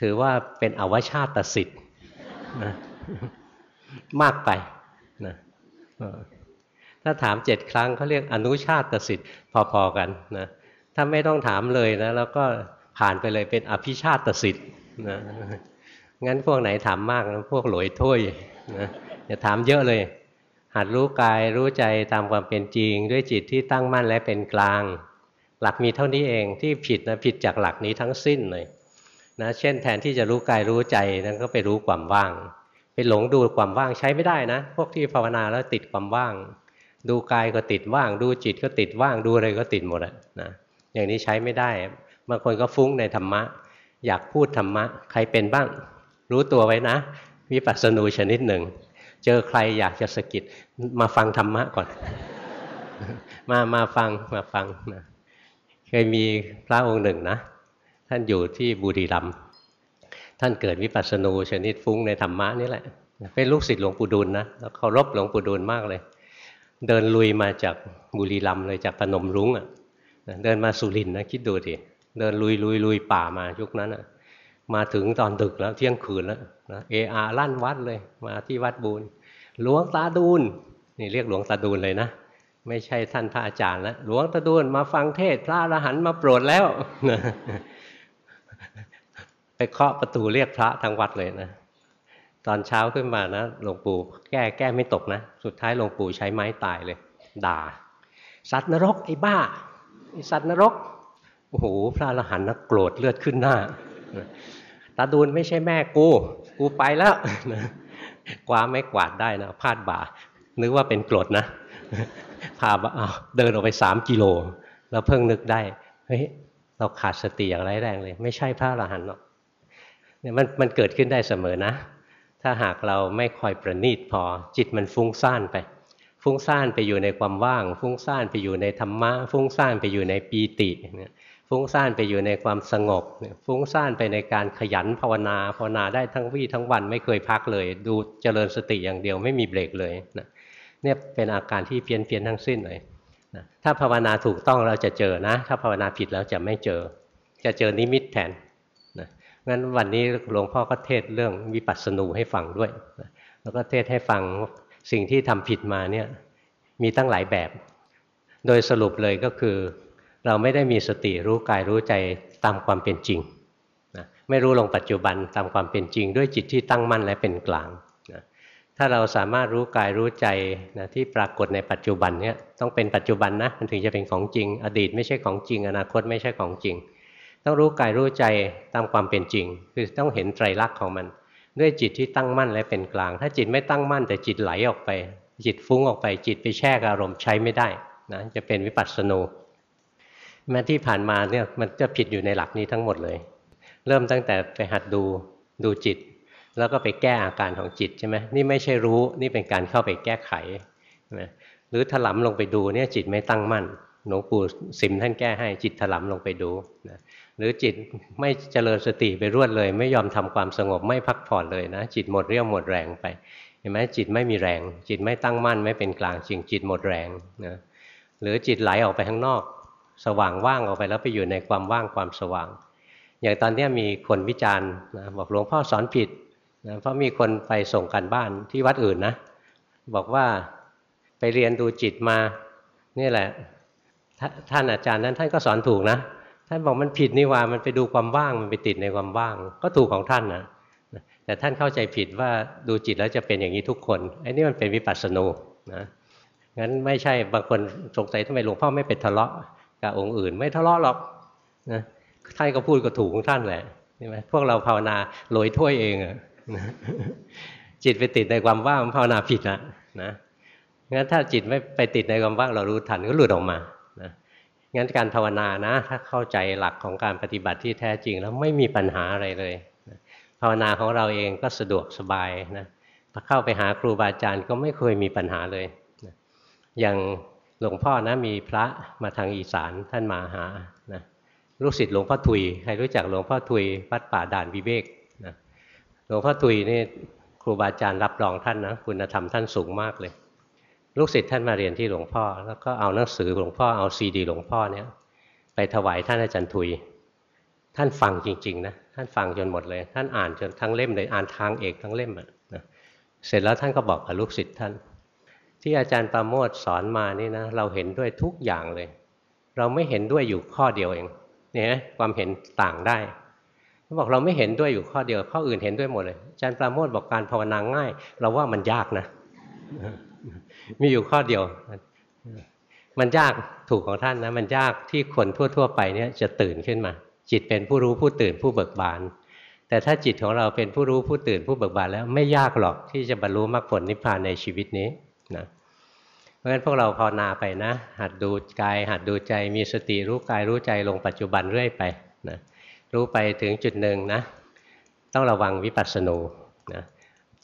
ถือว่าเป็นอวชาตสิทธิ์นะมากไปนะถ้าถามเจ็ดครั้งเขาเรียกอนุชาตสิทธิ์พอๆกันนะถ้าไม่ต้องถามเลยนะแล้วก็ผ่านไปเลยเป็นอภิชาตสิทธิ์นะงั้นพวกไหนถามมากนะพวกหลอยถ้วยนะอย่าถามเยอะเลย หัดรู้กายรู้ใจตามความเป็นจริง ด้วยจิตที่ตั้งมั่นและเป็นกลาง หลักมีเท่านี้เองที่ผิดนะผิดจากหลักนี้ทั้งสิ้นเลยนะเช่นแทนที่จะรู้กายรู้ใจนั้นก็ไปรู้ความว่าง ไปหลงดูความว่างใช้ไม่ได้นะ พวกที่ภาวนาแล้วติดความว่าง ดูกายก็ติดว่าง ดูจิตก็ติดว่างดูอะไรก็ติดหมดนะอย่างนี้ใช้ไม่ได้บางคนก็ฟุ้งในธรรมะ อยากพูดธรรมะ ใครเป็นบ้าง รู้ตัวไว้นะวิปัสสนูชนิดหนึ่ง เจอใครอยากจะสกิดมาฟังธรรมะก่อน มามาฟังมาฟังนะ เคยมีพระองค์หนึ่งนะ ท่านอยู่ที่บุรีรัมย์ท่านเกิดวิปัสสนูชนิดฟุ้งในธรรมะนี่แหละ เป็นลูกศิษย์หลวงปู่ดูลนะแล้วเคารพหลวงปู่ดูลมากเลย เดินลุยมาจากบุรีรัมย์เลยจากพนมรุ้งอะ่ะเดินมาสุรินนะคิดดูดิเดินลุยลุยลุยป่ามายุคนั้นอะมาถึงตอนดึกแล้วเที่ยงคืนแล้วนะเออาลั่นวัดเลยมาที่วัดบูนหลวงตาดูลนี่เรียกหลวงตาดูลเลยนะ ไม่ใช่ท่านพระอาจารย์แล้วหลวงตาดูลมาฟังเทศพระอรหันต์มาโปรดแล้วไปเคาะประตูเรียกพระทางวัดเลยนะตอนเช้าขึ้นมานะหลวงปู่แก้แก้ไม่ตกนะสุดท้ายหลวงปู่ใช้ไม้ตายเลย ด่า สัตว์นรกไอ้บ้าไอ้สัตว์นรกโอ้โหพระอรหันต์นะโกรธเลือดขึ้นหน้าตาดูลไม่ใช่แม่กู กูไปแล้วกว้าไม่กวาดได้นะพาดบ่า นึกว่าเป็นกรดนะ พาเดินออกไปสามกิโลแล้วเพิ่งนึกได้เฮ้ยเราขาดสติอย่างไรแรงเลย ไม่ใช่พระอรหันต์หรอกเนี่ยมันมันเกิดขึ้นได้เสมอนะ ถ้าหากเราไม่คอยประณีตพอจิตมันฟุ้งซ่านไป ฟุ้งซ่านไปอยู่ในความว่าง ฟุ้งซ่านไปอยู่ในธรรมะ ฟุ้งซ่านไปอยู่ในปีติเนี่ยฟุ้งซ่านไปอยู่ในความสงบ ฟุ้งซ่านไปในการขยันภาวนาภาวนาได้ทั้งวี่ทั้งวันไม่เคยพักเลย ดูเจริญสติอย่างเดียวไม่มีเบรกเลยนะ เนี่ยเป็นอาการที่เพี้ยนเพียนทั้งสิ้นเลยนะถ้าภาวนาถูกต้องเราจะเจอนะ ถ้าภาวนาผิดแล้วจะไม่เจอ จะเจอนิมิตแทนนะงั้นวันนี้หลวงพ่อก็เทศเรื่องวิปัสสนูให้ฟังด้วยนะแล้วก็เทศให้ฟังสิ่งที่ทำผิดมาเนี่ยมีตั้งหลายแบบ โดยสรุปเลยก็คือ เราไม่ได้มีสติรู้กายรู้ใจตามความเป็นจริงนะไม่รู้ลงปัจจุบันตามความเป็นจริง ด้วยจิตที่ตั้งมั่นและเป็นกลาง ถ้าเราสามารถรู้กายรู้ใจนะที่ปรากฏในปัจจุบันเนี่ยต้องเป็นปัจจุบันนะมันถึงจะเป็นของจริง อดีตไม่ใช่ของจริง อนาคตไม่ใช่ของจริง ต้องรู้กายรู้ใจตามความเป็นจริง คือต้องเห็นไตรลักษณ์ของมัน ด้วยจิตที่ตั้งมั่นและเป็นกลาง ถ้าจิตไม่ตั้งมั่นแต่จิตไหลออกไป จิตฟุ้งออกไป จิตไปแช่อารมณ์ใช้ไม่ได้นะจะเป็นวิปัสสนูแม้ที่ผ่านมาเนี่ยมันจะผิดอยู่ในหลักนี้ทั้งหมดเลย เริ่มตั้งแต่ไปหัดดูดูจิต แล้วก็ไปแก้อาการของจิตใช่ไหมนี่ไม่ใช่รู้นี่เป็นการเข้าไปแก้ไขนะหรือถลำลงไปดูเนี่ยจิตไม่ตั้งมั่นหลวงปู่สิมท่านแก้ให้จิตถลำลงไปดูนะหรือจิตไม่เจริญสติไปรวดเลย ไม่ยอมทำความสงบไม่พักผ่อนเลยนะจิตหมดเรี่ยวหมดแรงไปเห็นไหมจิตไม่มีแรง จิตไม่ตั้งมั่นไม่เป็นกลางจริงจิตหมดแรงนะหรือจิตไหลออกไปข้างนอก สว่างว่างออกไปแล้วไปอยู่ในความว่างความสว่าง อย่างตอนนี้มีคนวิจารณ์นะบอกหลวงพ่อสอนผิด นะเพราะมีคนไปส่งกันบ้านที่วัดอื่นนะ บอกว่าไปเรียนดูจิตมา นี่แหละท่านอาจารย์นั้นท่านก็สอนถูกนะ ท่านบอกมันผิดนี่ว่ามันไปดูความว่างมันไปติดในความว่าง ก็ถูกของท่านนะแต่ท่านเข้าใจผิดว่าดูจิตแล้วจะเป็นอย่างนี้ทุกคนไอ้นี่มันเป็นวิปัสสนูนะงั้นไม่ใช่บางคนสงสัยทำไมหลวงพ่อไม่ไปทะเลาะกับองค์อื่น ไม่ทะเลาะหรอกนะท่านก็พูดก็ถูกของท่านแหละใช่ไหมพวกเราภาวนาโรยถ้วยเองอะ จิตไปติดในความว่างภาวนาผิดนะนะงั้นถ้าจิตไม่ไปติดในความว่างเรารู้ทันก็หลุดออกมานะงั้นการภาวนานะ ถ้าเข้าใจหลักของการปฏิบัติที่แท้จริงแล้วไม่มีปัญหาอะไรเลยภาวนาของเราเองก็สะดวกสบายนะเข้าไปหาครูบาอาจารย์ก็ไม่เคยมีปัญหาเลยนะอย่างหลวงพ่อนะมีพระมาทางอีสานท่านมาหานะลูกศิษย์หลวงพ่อทุยใครรู้จักหลวงพ่อทุยวัดป่าด่านวิเวก หลวงพ่อทุยนี่ครูบาอาจารย์รับรองท่านนะคุณธรรมท่านสูงมากเลย ลูกศิษย์ท่านมาเรียนที่หลวงพ่อ แล้วก็เอาหนังสือหลวงพ่อเอาซีดีหลวงพ่อเนี่ยไปถวายท่านอาจารย์ทุย ท่านฟังจริงๆนะท่านฟังจนหมดเลย ท่านอ่านจนทั้งเล่มเลยอ่านทางเอกทั้งเล่มนะเสร็จแล้วท่านก็บอกกับลูกศิษย์ท่าน ที่อาจารย์ประโมทสอนมานี่นะเราเห็นด้วยทุกอย่างเลย เราไม่เห็นด้วยอยู่ข้อเดียวเองเนี่ยความเห็นต่างได้ บอกเราไม่เห็นด้วยอยู่ข้อเดียวข้ออื่นเห็นด้วยหมดเลยอาจารย์ปราโมทบอกการภาวนาง่าย เราว่ามันยากนะ มีอยู่ข้อเดียว มันยากถูกของท่านนะ มันยากที่คนทั่ว ๆ ไปเนี่ยจะตื่นขึ้นมา จิตเป็นผู้รู้ผู้ตื่นผู้เบิกบาน แต่ถ้าจิตของเราเป็นผู้รู้ผู้ตื่นผู้เบิกบานแล้วไม่ยากหรอกที่จะบรรลุมรรคผลนิพพานในชีวิตนี้นะเพราะฉะนั้นพวกเราภาวนาไปนะ หัดดูกาย หัดดูใจมีสติรู้กายรู้ใจลงปัจจุบันเรื่อยไปนะ รู้ไปถึงจุดหนึ่งนะต้องระวังวิปัสสนูนะ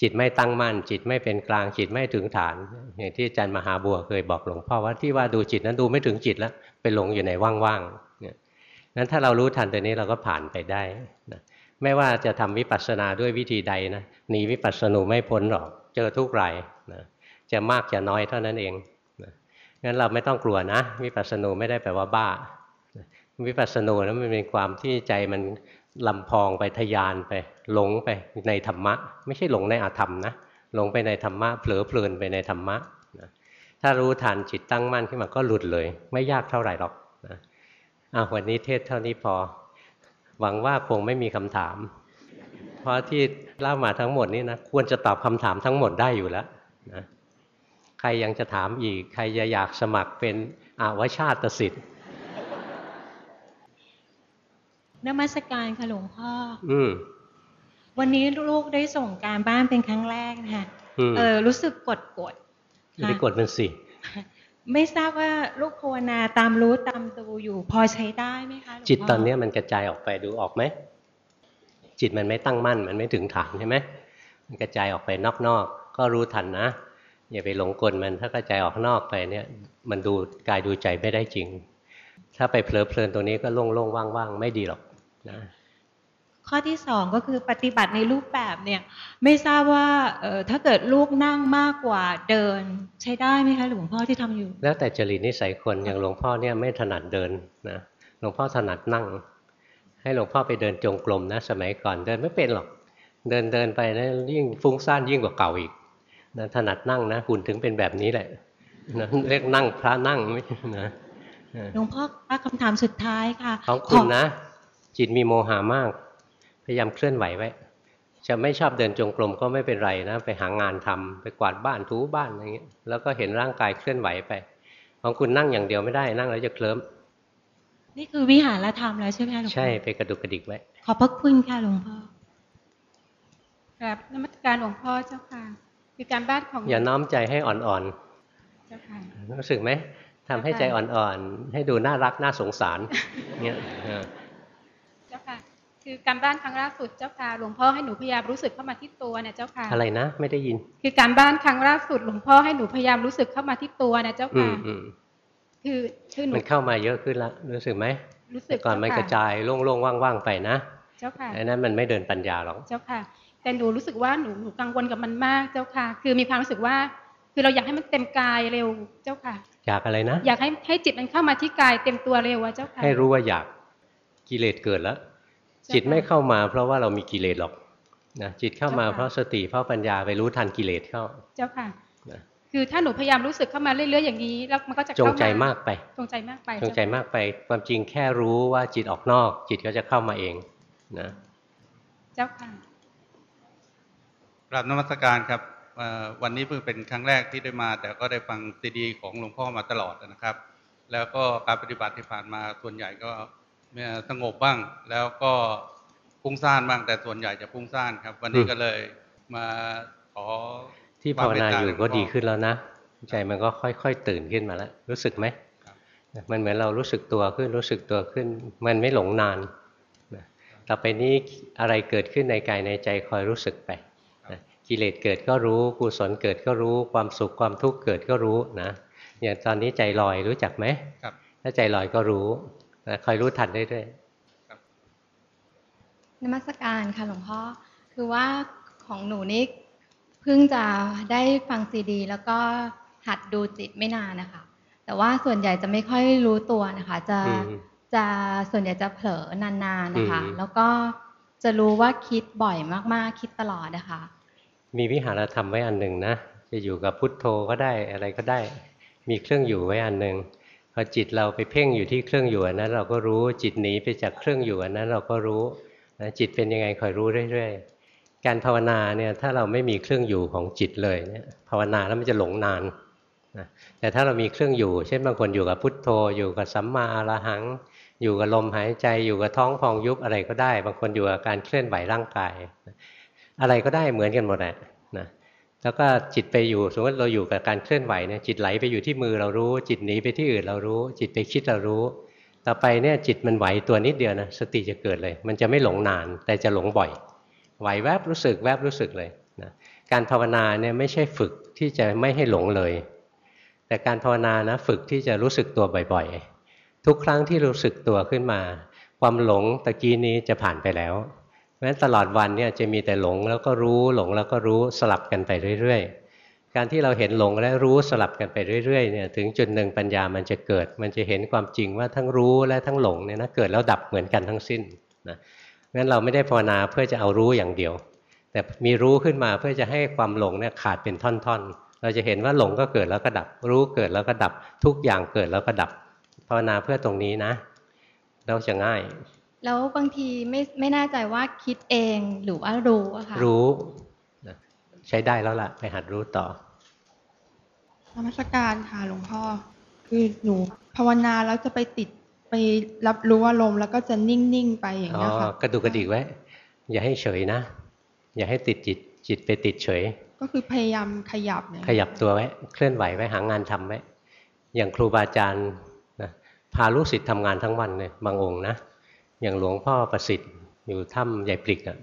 จิตไม่ตั้งมั่น จิตไม่เป็นกลางจิตไม่ถึงฐาน อย่างที่อาจารย์มหาบัวเคยบอกหลวงพ่อว่าที่ว่าดูจิตนั้นดูไม่ถึงจิตแล้วไปหลงอยู่ในว่างๆเนี่ยนั้นถ้าเรารู้ทันตัวนี้เราก็ผ่านไปได้นะไม่ว่าจะทำวิปัสสนาด้วยวิธีใดนะหนีวิปัสสนูไม่พ้นหรอกเจอทุกรายนะจะมากจะน้อยเท่านั้นเองนะงั้นเราไม่ต้องกลัวนะวิปัสสนูไม่ได้แปลว่าบ้า วิปัสสนูนั้นมันเป็นความที่ใจมันลำพองไปทยานไป หลงไปในธรรมะ ไม่ใช่หลงในอาธรรมนะหลงไปในธรรมะเผลอเพลินไปในธรรมะนะถ้ารู้ทันจิตตั้งมั่นขึ้นมาก็หลุดเลย ไม่ยากเท่าไหร่หรอกนะอะวันนี้เทศเท่านี้พอ หวังว่าคงไม่มีคำถาม เพราะที่เล่ามาทั้งหมดนี้นะควรจะตอบคำถามทั้งหมดได้อยู่แล้วนะใครยังจะถามอีก ใครจะอยากสมัครเป็นอาวชาติสิทธิ์
นมัสการค่ะหลวงพ่อ
อืม
วันนี้ลูกได้ส่งการบ้านเป็นครั้งแรกนะคะเออ รู้สึกกดกด
ไม่ได้กดมันสิ
ไม่ทราบว่าลูกภาวนาตามรู้ตามดูอยู่ พอใช้ได้ไหมคะ
จิตตอนนี้มันกระจายออกไปดูออกไหมจิตมันไม่ตั้งมั่น มันไม่ถึงฐานใช่ไหมมันกระจายออกไปนอกๆก็รู้ทันนะอย่าไปหลงกลมันถ้ากระจายออกนอกไปเนี่ย มันดูกายดูใจไม่ได้จริง ถ้าไปเพลิดเพลินตรงนี้ก็โล่งๆว่างๆ ไม่ดีหรอก นะ
ข้อที่สองก็คือปฏิบัติในรูปแบบเนี่ย ไม่ทราบว่าเออถ้าเกิดลูกนั่งมากกว่าเดินใช้ได้ไหมคะหลวงพ่อที่ทำอยู่
แล้วแต่จริตนิสัยคนอย่างหลวงพ่อเนี่ยไม่ถนัดเดินนะหลวงพ่อถนัดนั่ง ให้หลวงพ่อไปเดินจงกรมนะ สมัยก่อนเดินไม่เป็นหรอก เดินเดินไปนะยิ่งฟุ้งซ่านยิ่งกว่าเก่าอีกนะถนัดนั่งนะคุณถึงเป็นแบบนี้แหละนะเรียกนั่งพระนั่งไม่นะ
หลวงพ่อคำถามสุดท้ายค่ะ
ของคุณนะ จิตมีโมหามาก พยายามเคลื่อนไหวไว้ จะไม่ชอบเดินจงกรมก็ไม่เป็นไรนะ ไปหางานทำไปกวาดบ้านถูบ้านอะไรเงี้ยแล้วก็เห็นร่างกายเคลื่อนไหวไป ของคุณนั่งอย่างเดียวไม่ได้นั่งแล้วจะเคลิ้ม
นี่คือวิหารธรรมแล้วใช่ไหมหลวงพ่
อใช่ไปกระดุกกระดิกไว้
ขอบพระคุณค่ะหลวงพ่อ
ครับนมัสการหลวงพ่อเจ้าค่ะคือการบ้านของ
อย่าน้อมใจให้อ่อนๆเจ้าค่ะรู้สึกไหมทำให้ใจอ่อนๆ ให้ดูน่ารักน่าสงสารเนี่ย
จ้า ค่ะคือการบ้านครั้งล่าสุดเจ้าค่ะหลวงพ่อให้หนูพยายามรู้สึกเข้ามาที่ตัวเนี่ยเจ้าค่ะ
อะไรนะไม่ได้ยิน
คือการบ้านครั้งล่าสุดหลวงพ่อให้หนูพยายามรู้สึกเข้ามาที่ตัวนะเจ้าค่ะคือคือหนู
มันเข้ามาเยอะขึ้นแล้วรู้สึกไหม
รู้สึ
แต่
ก
ก่อนมันก
เจ้
ระจายโล่งๆว่างๆไปนะ
เจ้าค่ะ
อันนั้นมันไม่เดินปัญญาหรอก
เจ้าค่ะ แต่หนูรู้สึกว่าหนูหนูกังวลกับมันมากเจ้าค่ะ คือมีความรู้สึกว่า คือเราอยากให้มันเต็มกายเร็วเจ้าค่ะ
อยากอะไรนะ
อยากให้ให้จิตมันเข้ามาที่กายเต็มตัวเร็วอะเจ้าค่ะ
ให้รู้ว่าอยากกิเลสเกิดแล้ว
เจ้าค่ะ
จิตไม่เข้ามา เพราะว่าเรามีกิเลสหรอกนะจิตเข้ามา
เจ้าค่ะ
เพราะสติเพราะปัญญาไปรู้ทันกิเลสเข้า
เจ้าค่ะ
นะ
คือถ้าหนูพยายามรู้สึกเข้ามาเรื่อยๆอย่างนี้แล้วมันก็จะ
จ
เข้าง
ใจมากไป
จงใจมากไป
จงใจมากไป ความจริงแค่รู้ว่าจิตออกนอก จิตก็จะเข้ามาเองนะ
เจ้าค่ะ
กราบนมัสการครับเอ่อวันนี้เพิ่งเป็นครั้งแรกที่ได้มา แต่ก็ได้ฟังซีดี ของหลวงพ่อมาตลอดนะครับ แล้วก็การปฏิบัติที่ผ่านมาส่วนใหญ่ก็ สงบบ้าง แล้วก็พุ่งซ่านบ้างแต่ส่วนใหญ่จะพุ่งซ่านครับ วันนี้ก็เลยมาขอ
ที่ภาวนาอยู่ก็ดีขึ้
น
นแล้วนะใจมันก็ค่อยๆตื่นขึ้นมาแล้ว รู้สึกไหม
ครับ
มันเหมือนเรารู้สึกตัวขึ้นรู้สึกตัวขึ้น มันไม่หลงนานนะต่อไปนี้อะไรเกิดขึ้นในกายในใจคอยรู้สึกไปนะกิเลสเกิดก็รู้กุศลเกิดก็รู้ความสุขความทุกข์เกิดก็รู้นะอย่างตอนนี้ใจลอยรู้จักไหม
ครับ
ถ้าใจลอยก็รู้ นะคอยรู้ทันเรื่อย
นมัสการค่ะหลวงพ่อ คือว่าของหนูนี่เพิ่งจะได้ฟังซีดี แล้วก็หัดดูจิตไม่นานนะคะ แต่ว่าส่วนใหญ่จะไม่ค่อยรู้ตัวนะคะ จะ
อืม
จะส่วนใหญ่จะเผลอนานๆนะคะ
อืม
แล้วก็จะรู้ว่าคิดบ่อยมากๆ คิดตลอดนะคะ
ๆมีวิหารธรรมไว้อันหนึ่งนะ จะอยู่กับพุทโธก็ได้อะไรก็ได้ มีเครื่องอยู่ไว้อันหนึ่ง พอจิตเราไปเพ่งอยู่ที่เครื่องอยู่อันนั้น เราก็รู้จิตหนีไปจากเครื่องอยู่อันนั้นเราก็รู้นะจิตเป็นยังไงคอยรู้เรื่อยๆ การภาวนาเนี่ยถ้าเราไม่มีเครื่องอยู่ของจิตเลยเนี่ยภาวนาแล้วมันจะหลงนานนะแต่ถ้าเรามีเครื่องอยู่ เช่นบางคนอยู่กับพุทโธ อยู่กับสัมมาอรหัง อยู่กับลมหายใจ อยู่กับท้องพองยุบอะไรก็ได้ บางคนอยู่กับการเคลื่อนไหวร่างกาย อะไรก็ได้เหมือนกันหมดแหละนะ แล้วก็จิตไปอยู่สมมติเราอยู่กับการเคลื่อนไหวเนี่ยจิตไหลไปอยู่ที่มือเรารู้ จิตหนีไปที่อื่นเรารู้ จิตไปคิดเรารู้ ต่อไปเนี่ยจิตมันไหวตัวนิดเดียวนะสติจะเกิดเลย มันจะไม่หลงนาน แต่จะหลงบ่อย ไหวแวบรู้สึกแวบรู้สึกเลยนะการภาวนาเนี่ยไม่ใช่ฝึกที่จะไม่ให้หลงเลย แต่การภาวนานะฝึกที่จะรู้สึกตัวบ่อยๆ ทุกครั้งที่รู้สึกตัวขึ้นมา ความหลงตะกี้นี้จะผ่านไปแล้ว ราะฉะนั้นตลอดวันเนี่ยจะมีแต่หลงแล้วก็รู้หลงแล้วก็รู้สลับกันไปเรื่อย ๆ การที่เราเห็นหลงและรู้สลับกันไปเรื่อยๆเนี่ยถึงจุดหนึ่งปัญญามันจะเกิด มันจะเห็นความจริงว่าทั้งรู้และทั้งหลงเนี่ยนะเกิดแล้วดับเหมือนกันทั้งสิ้นนะงั้นเราไม่ได้ภาวนาเพื่อจะเอารู้อย่างเดียว แต่มีรู้ขึ้นมาเพื่อจะให้ความหลงเนี่ยขาดเป็นท่อนๆ เราจะเห็นว่าหลงก็เกิดแล้วก็ดับ รู้เกิดแล้วก็ดับทุกอย่างเกิดแล้วก็ดับภาวนาเพื่อตรงนี้นะเราจะง่าย
แล้วบางทีไม่ไม่แน่ใจว่าคิดเองหรือว่ารู้อะค่ะ
รู้นะใช้ได้แล้วล่ะ ไปหัดรู้ต่อ
นมัสการค่ะหลวงพ่อ คือหนูภาวนาแล้วจะไปติดไปรับรู้อารมณ์แล้วก็จะนิ่งๆไปอย่าง
อ๋อ
เงี้ยค่ะ
กระดุกกระดิกไว้ อย่าให้เฉยนะ อย่าให้ติดจิตจิตไปติดเฉย
ก็คือพยายามขยับเนี่ย
ขยับตัวไว้ เคลื่อนไหวไว้หางานทำไว้อย่างครูบาอาจารย์นะพาลูกศิษย์ทำงานทั้งวันเลยบางองค์นะ อย่างหลวงพ่อประสิทธิ์อยู่ถ้ำใหญ่ปลิกอะ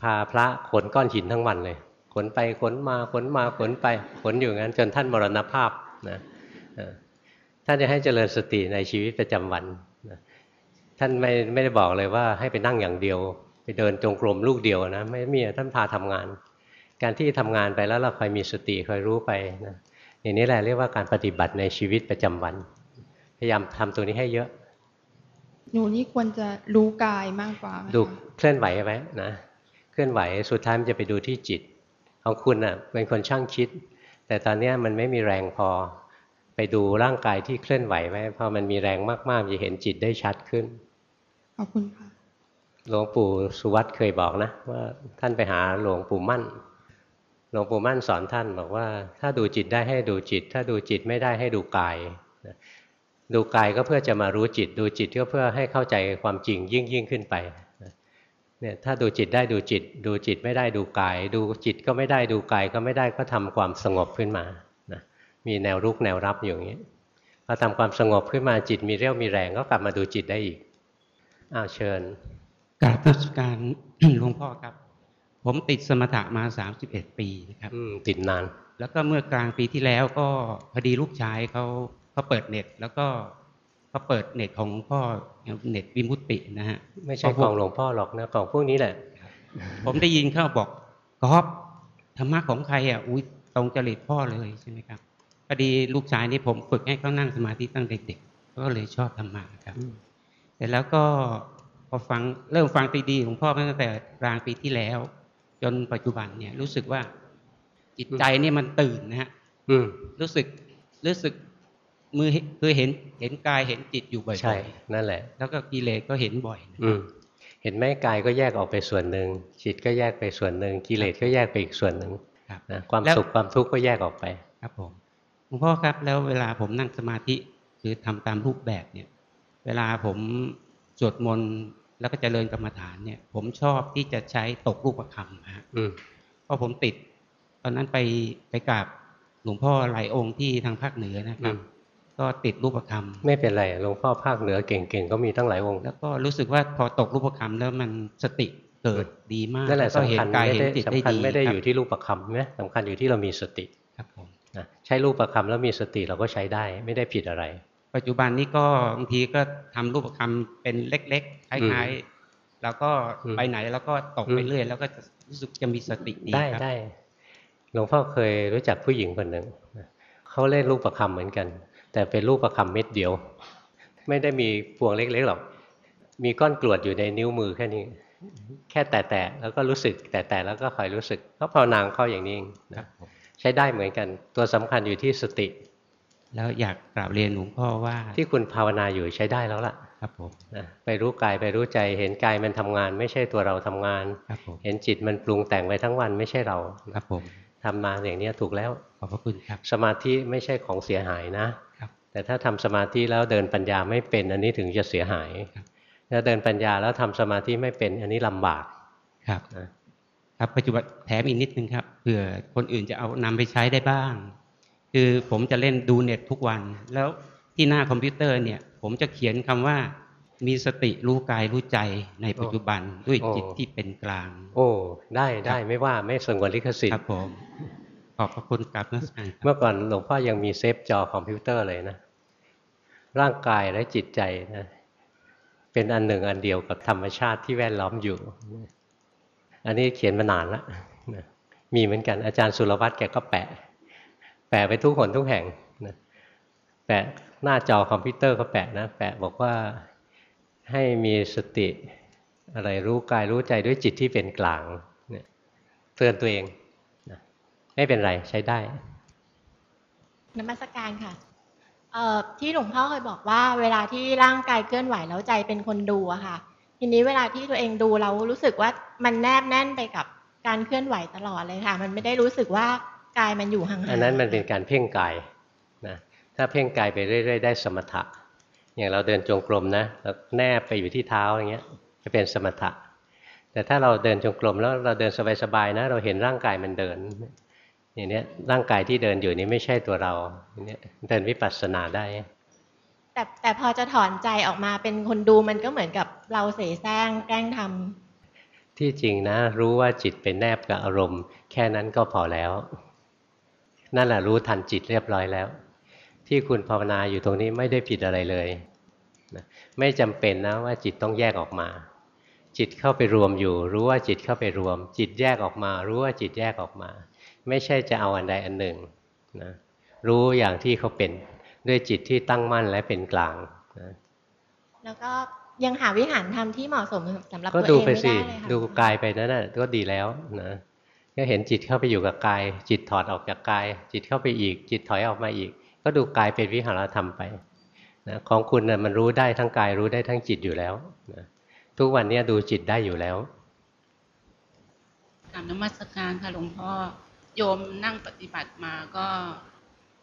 พาพระขนก้อนหินทั้งวันเลย ขนไปขนมาขนมาขนไปขนอยู่งั้น จนท่านมรณภาพนะท่านจะให้เจริญสติในชีวิตประจำวันนะท่านไม่ไม่ได้บอกเลยว่าให้ไปนั่งอย่างเดียว ไปเดินจงกรมลูกเดียวนะไม่มีท่านพาทำงาน การที่ทำงานไปแล้วเราคอยมีสติคอยรู้ไปนะอย่างนี้แหละเรียกว่าการปฏิบัติในชีวิตประจำวัน พยายามทำตัวนี้ให้เยอะ
หนูนี่ควรจะรู้กายมากกว่าไหมคะ
ดูเคลื่อนไหวไว้นะเคลื่อนไหวสุดท้ายมันจะไปดูที่จิต ของคุณอะเป็นคนช่างคิด แต่ตอนเนี้ยมันไม่มีแรงพอ ไปดูร่างกายที่เคลื่อนไหวไว้พอมันมีแรงมากๆจะเห็นจิตได้ชัดขึ้น
ขอบคุณค่ะ
หลวงปู่สุวัตเคยบอกนะว่าท่านไปหาหลวงปู่มั่นหลวงปู่มั่นสอนท่านบอกว่า ถ้าดูจิตได้ให้ดูจิต ถ้าดูจิตไม่ได้ให้ดูกายนะ ดูกายก็เพื่อจะมารู้จิต ดูจิตก็เพื่อให้เข้าใจความจริงยิ่งยิ่งขึ้นไปนะเนี่ยถ้าดูจิตได้ดูจิต ดูจิตไม่ได้ดูกาย ดูจิตก็ไม่ได้ดูกายก็ไม่ได้ก็ทำความสงบขึ้นมานะมีแนวรุกแนวรับอยู่อย่างนี้พอทำความสงบขึ้นมาจิตมีเรี่ยวมีแรงก็กลับมาดูจิตได้อีกอ้าวเชิญ
กราบนมัสการหลวงพ่อครับ ผมติดสมถะมา31ปีนะครับ
อืมติดนาน
แล้วก็เมื่อกลางปีที่แล้วก็พอดีลูกชายเขา เขาเขาเปิดเน็ตแล้วก็เขาเปิดเน็ตของหลวงพ่อเน็ตวิมุตตินะฮะ
ไม่ใช่ของหลวงพ่อหรอกนะของพวกนี้แหละ
ผมได้ยินเขาบอกกอบธรรมะของใครอะอุ้ยตรงจริตพ่อเลยใช่ไหมครับพอดีลูกชายนี่ผมฝึกให้เขานั่งสมาธิตั้งเด็กๆเขาก็เลยชอบธรรมะครับเสร็จแล้วก็พอฟังเริ่มฟังตีดีหลวงพ่อมาตั้งแต่กลางปีที่แล้ว จนปัจจุบันเนี่ยรู้สึกว่าจิตใจเนี่ยมันตื่นนะฮะ
อืม
รู้สึกรู้สึก มือคือเห็นเห็นกายเห็นจิตอยู่บ่อยๆ
ใช่นั่นแหละ
แล้วก็กิเลสก็เห็นบ่อยนะ
อืมเห็นไหมกายก็แยกออกไปส่วนหนึ่งจิตก็แยกไปส่วนหนึ่งกิเลสก็แยกไปอีกส่วนหนึ่ง
ครับ
นะความ
แล้ว
สุขความทุกข์ก็แยกออกไป
ครับผมหลวงพ่อครับแล้วเวลาผมนั่งสมาธิคือทำตามรูปแบบเนี่ย เวลาผมสวดมนต์แล้วก็เจริญกรรมฐานเนี่ย ผมชอบที่จะใช้ตกรูปคำนะฮะ
อืม
เพราะผมติด ตอนนั้นไปไปกราบหลวงพ่อหลายองค์ที่ทางภาคเหนือนะครับ ก็ติดรูปคำ
ไม่เป็นไรหลวงพ่อภาคเหนือเก่งๆก็มีตั้งหลายองค์
แล้วก็รู้สึกว่าพอตกรูปคำแล้วมันสติเกิดดีมาก
นั่นแหละ
วก็เห็
สำคั
น
ญ
กาย
ไม่
เห็น
ได้
จิตได้
สำคัญ
ดี
ไม่ได้
ครับ
อยู่ที่รูปคำนะสำคัญอยู่ที่เรามีสติ
ครับผม
นะใช้รูปคำแล้วมีสติเราก็ใช้ได้ไม่ได้ผิดอะไร
ปัจจุบันนี้ก็บางทีก็ทำรูปคำเป็นเล็กๆคล้ายๆแล้วก็
อืม
ไปไหนแล้วก็ตกไป
อืม
เรื่อย แล้วก็จะรู้สึกจะมีสติดี
ได้
ครับ
ได้หลวงพ่อเคยรู้จักผู้หญิงคนหนึ่งเขาเล่นรูปประคำเหมือนกัน แต่เป็นรูปประคำเม็ดเดียว ไม่ได้มีพวงเล็กๆหรอก มีก้อนกรวดอยู่ในนิ้วมือแค่นี้ แค่แตะๆแล้วก็รู้สึก แตะๆแล้วก็คอยรู้สึกเขาภาวนางเขาอย่างนี้เอง
ครั
นะ
บผม
ใช้ได้เหมือนกัน ตัวสำคัญอยู่ที่สติ
แล้วอยากกราบเรียนหลวงพ่อว่า
ที่คุณภาวนาอยู่ใช้ได้แล้วล่ะ
ครับผม
นะไปรู้กายไปรู้ใจเห็นกายมันทำงาน ไม่ใช่ตัวเราทำงาน
ครับผม
เห็นจิตมันปรุงแต่งไปทั้งวันไม่ใช่เรา
ครับผม
ทำมาอย่างเนี้ยถูกแล้ว
ขอบพระคุณครับ
สมาธิไม่ใช่ของเสียหายนะ
ครับ
แต่ถ้าทำสมาธิแล้วเดินปัญญาไม่เป็น อันนี้ถึงจะเสียหาย
ครับ
ถ้าเดินปัญญาแล้วทำสมาธิไม่เป็น อันนี้ลำบาก
ครับ
นะ
ครับปัจจุบันแถมอีกนิดนึงครับเผื่อคนอื่นจะเอานำไปใช้ได้บ้าง คือผมจะเล่นดูเน็ตทุกวัน แล้วที่หน้าคอมพิวเตอร์เนี่ย ผมจะเขียนคำว่า มีสติรู้กายรู้ใจในปัจจุบันด้วยจิตที่เป็นกลาง
โอ้ ได้ได้ไม่ว่าไม่สงวนลิขสิทธิ์
ครับผม ขอบพระคุณครับนมัสการ
เมื่อก่อนหลวงพ่อยังมีเซฟจอคอมพิวเตอร์เลยนะ ร่างกายและจิตใจนะเป็นอันหนึ่งอันเดียวกับธรรมชาติที่แวดล้อมอยู่ อันนี้เขียนมานานแล้วนะมีเหมือนกันอาจารย์สุรวัตรแกก็แปะ แปะไปทุกหนทุกแห่งนะแปะหน้าจอคอมพิวเตอร์ก็แปะนะ แปะบอกว่าให้มีสติอะไรรู้กายรู้ใจด้วยจิตที่เป็นกลางเนี่ยเตือนตัวเอง ไม่เป็นไรใช้ได้
นมัสการค่ะเอ่อที่หลวงพ่อเคยบอกว่าเวลาที่ร่างกายเคลื่อนไหวแล้วใจเป็นคนดูอะค่ะ ทีนี้เวลาที่ตัวเองดูเรารู้สึกว่ามันแนบแน่นไปกับการเคลื่อนไหวตลอดเลยค่ะ มันไม่ได้รู้สึกว่ากายมันอยู่ห่างๆ
อันนั้นมันเป็นการเพ่งกายนะถ้าเพ่งกายไปเรื่อย ๆ ได้สมถะ อย่างเราเดินจงกรมนะแล้วแนบไปอยู่ที่เท้าอย่างเงี้ยจะเป็นสมถะ แต่ถ้าเราเดินจงกรมแล้วเราเดินสบายๆนะ เราเห็นร่างกายมันเดิน อย่างเนี้ยร่างกายที่เดินอยู่นี้ไม่ใช่ตัวเราอย่างเนี้ยเดินวิปัสสนาได้
แต่แต่พอจะถอนใจออกมาเป็นคนดูมันก็เหมือนกับเราเสแสร้งแกล้งทำ
ที่จริงนะ รู้ว่าจิตเป็นแนบกับอารมณ์ แค่นั้นก็พอแล้ว นั่นแหละรู้ทันจิตเรียบร้อยแล้ว ที่คุณภาวนาอยู่ตรงนี้ไม่ได้ผิดอะไรเลยนะไม่จำเป็นนะว่าจิตต้องแยกออกมา จิตเข้าไปรวมอยู่ รู้ว่าจิตเข้าไปรวม จิตแยกออกมา รู้ว่าจิตแยกออกมา ไม่ใช่จะเอาอันใดอันหนึ่งนะรู้อย่างที่เขาเป็นด้วยจิตที่ตั้งมั่นและเป็นกลางนะ
แล้วก็ยังหาวิหารธรรมที่เหมาะสมสำหรับ
ก็
ตัวเอ
ดู
ง
ไป
ไม่
สิ
ได้เลยค่ะ
ดูกายไปนั่นน่ะก็ดีแล้วนะก็เห็นจิตเข้าไปอยู่กับกาย จิตถอดออกจากกาย จิตเข้าไปอีก จิตถอยออกมาอีก ก็ดูกายเป็นวิหารธรรมไปนะของคุณนะมันรู้ได้ทั้งกายรู้ได้ทั้งจิตอยู่แล้วนะทุกวันเนี้ยดูจิตได้อยู่แล้ว
กรรมนมัสการค่ะหลวงพ่อ โยมนั่งปฏิบัติมาก็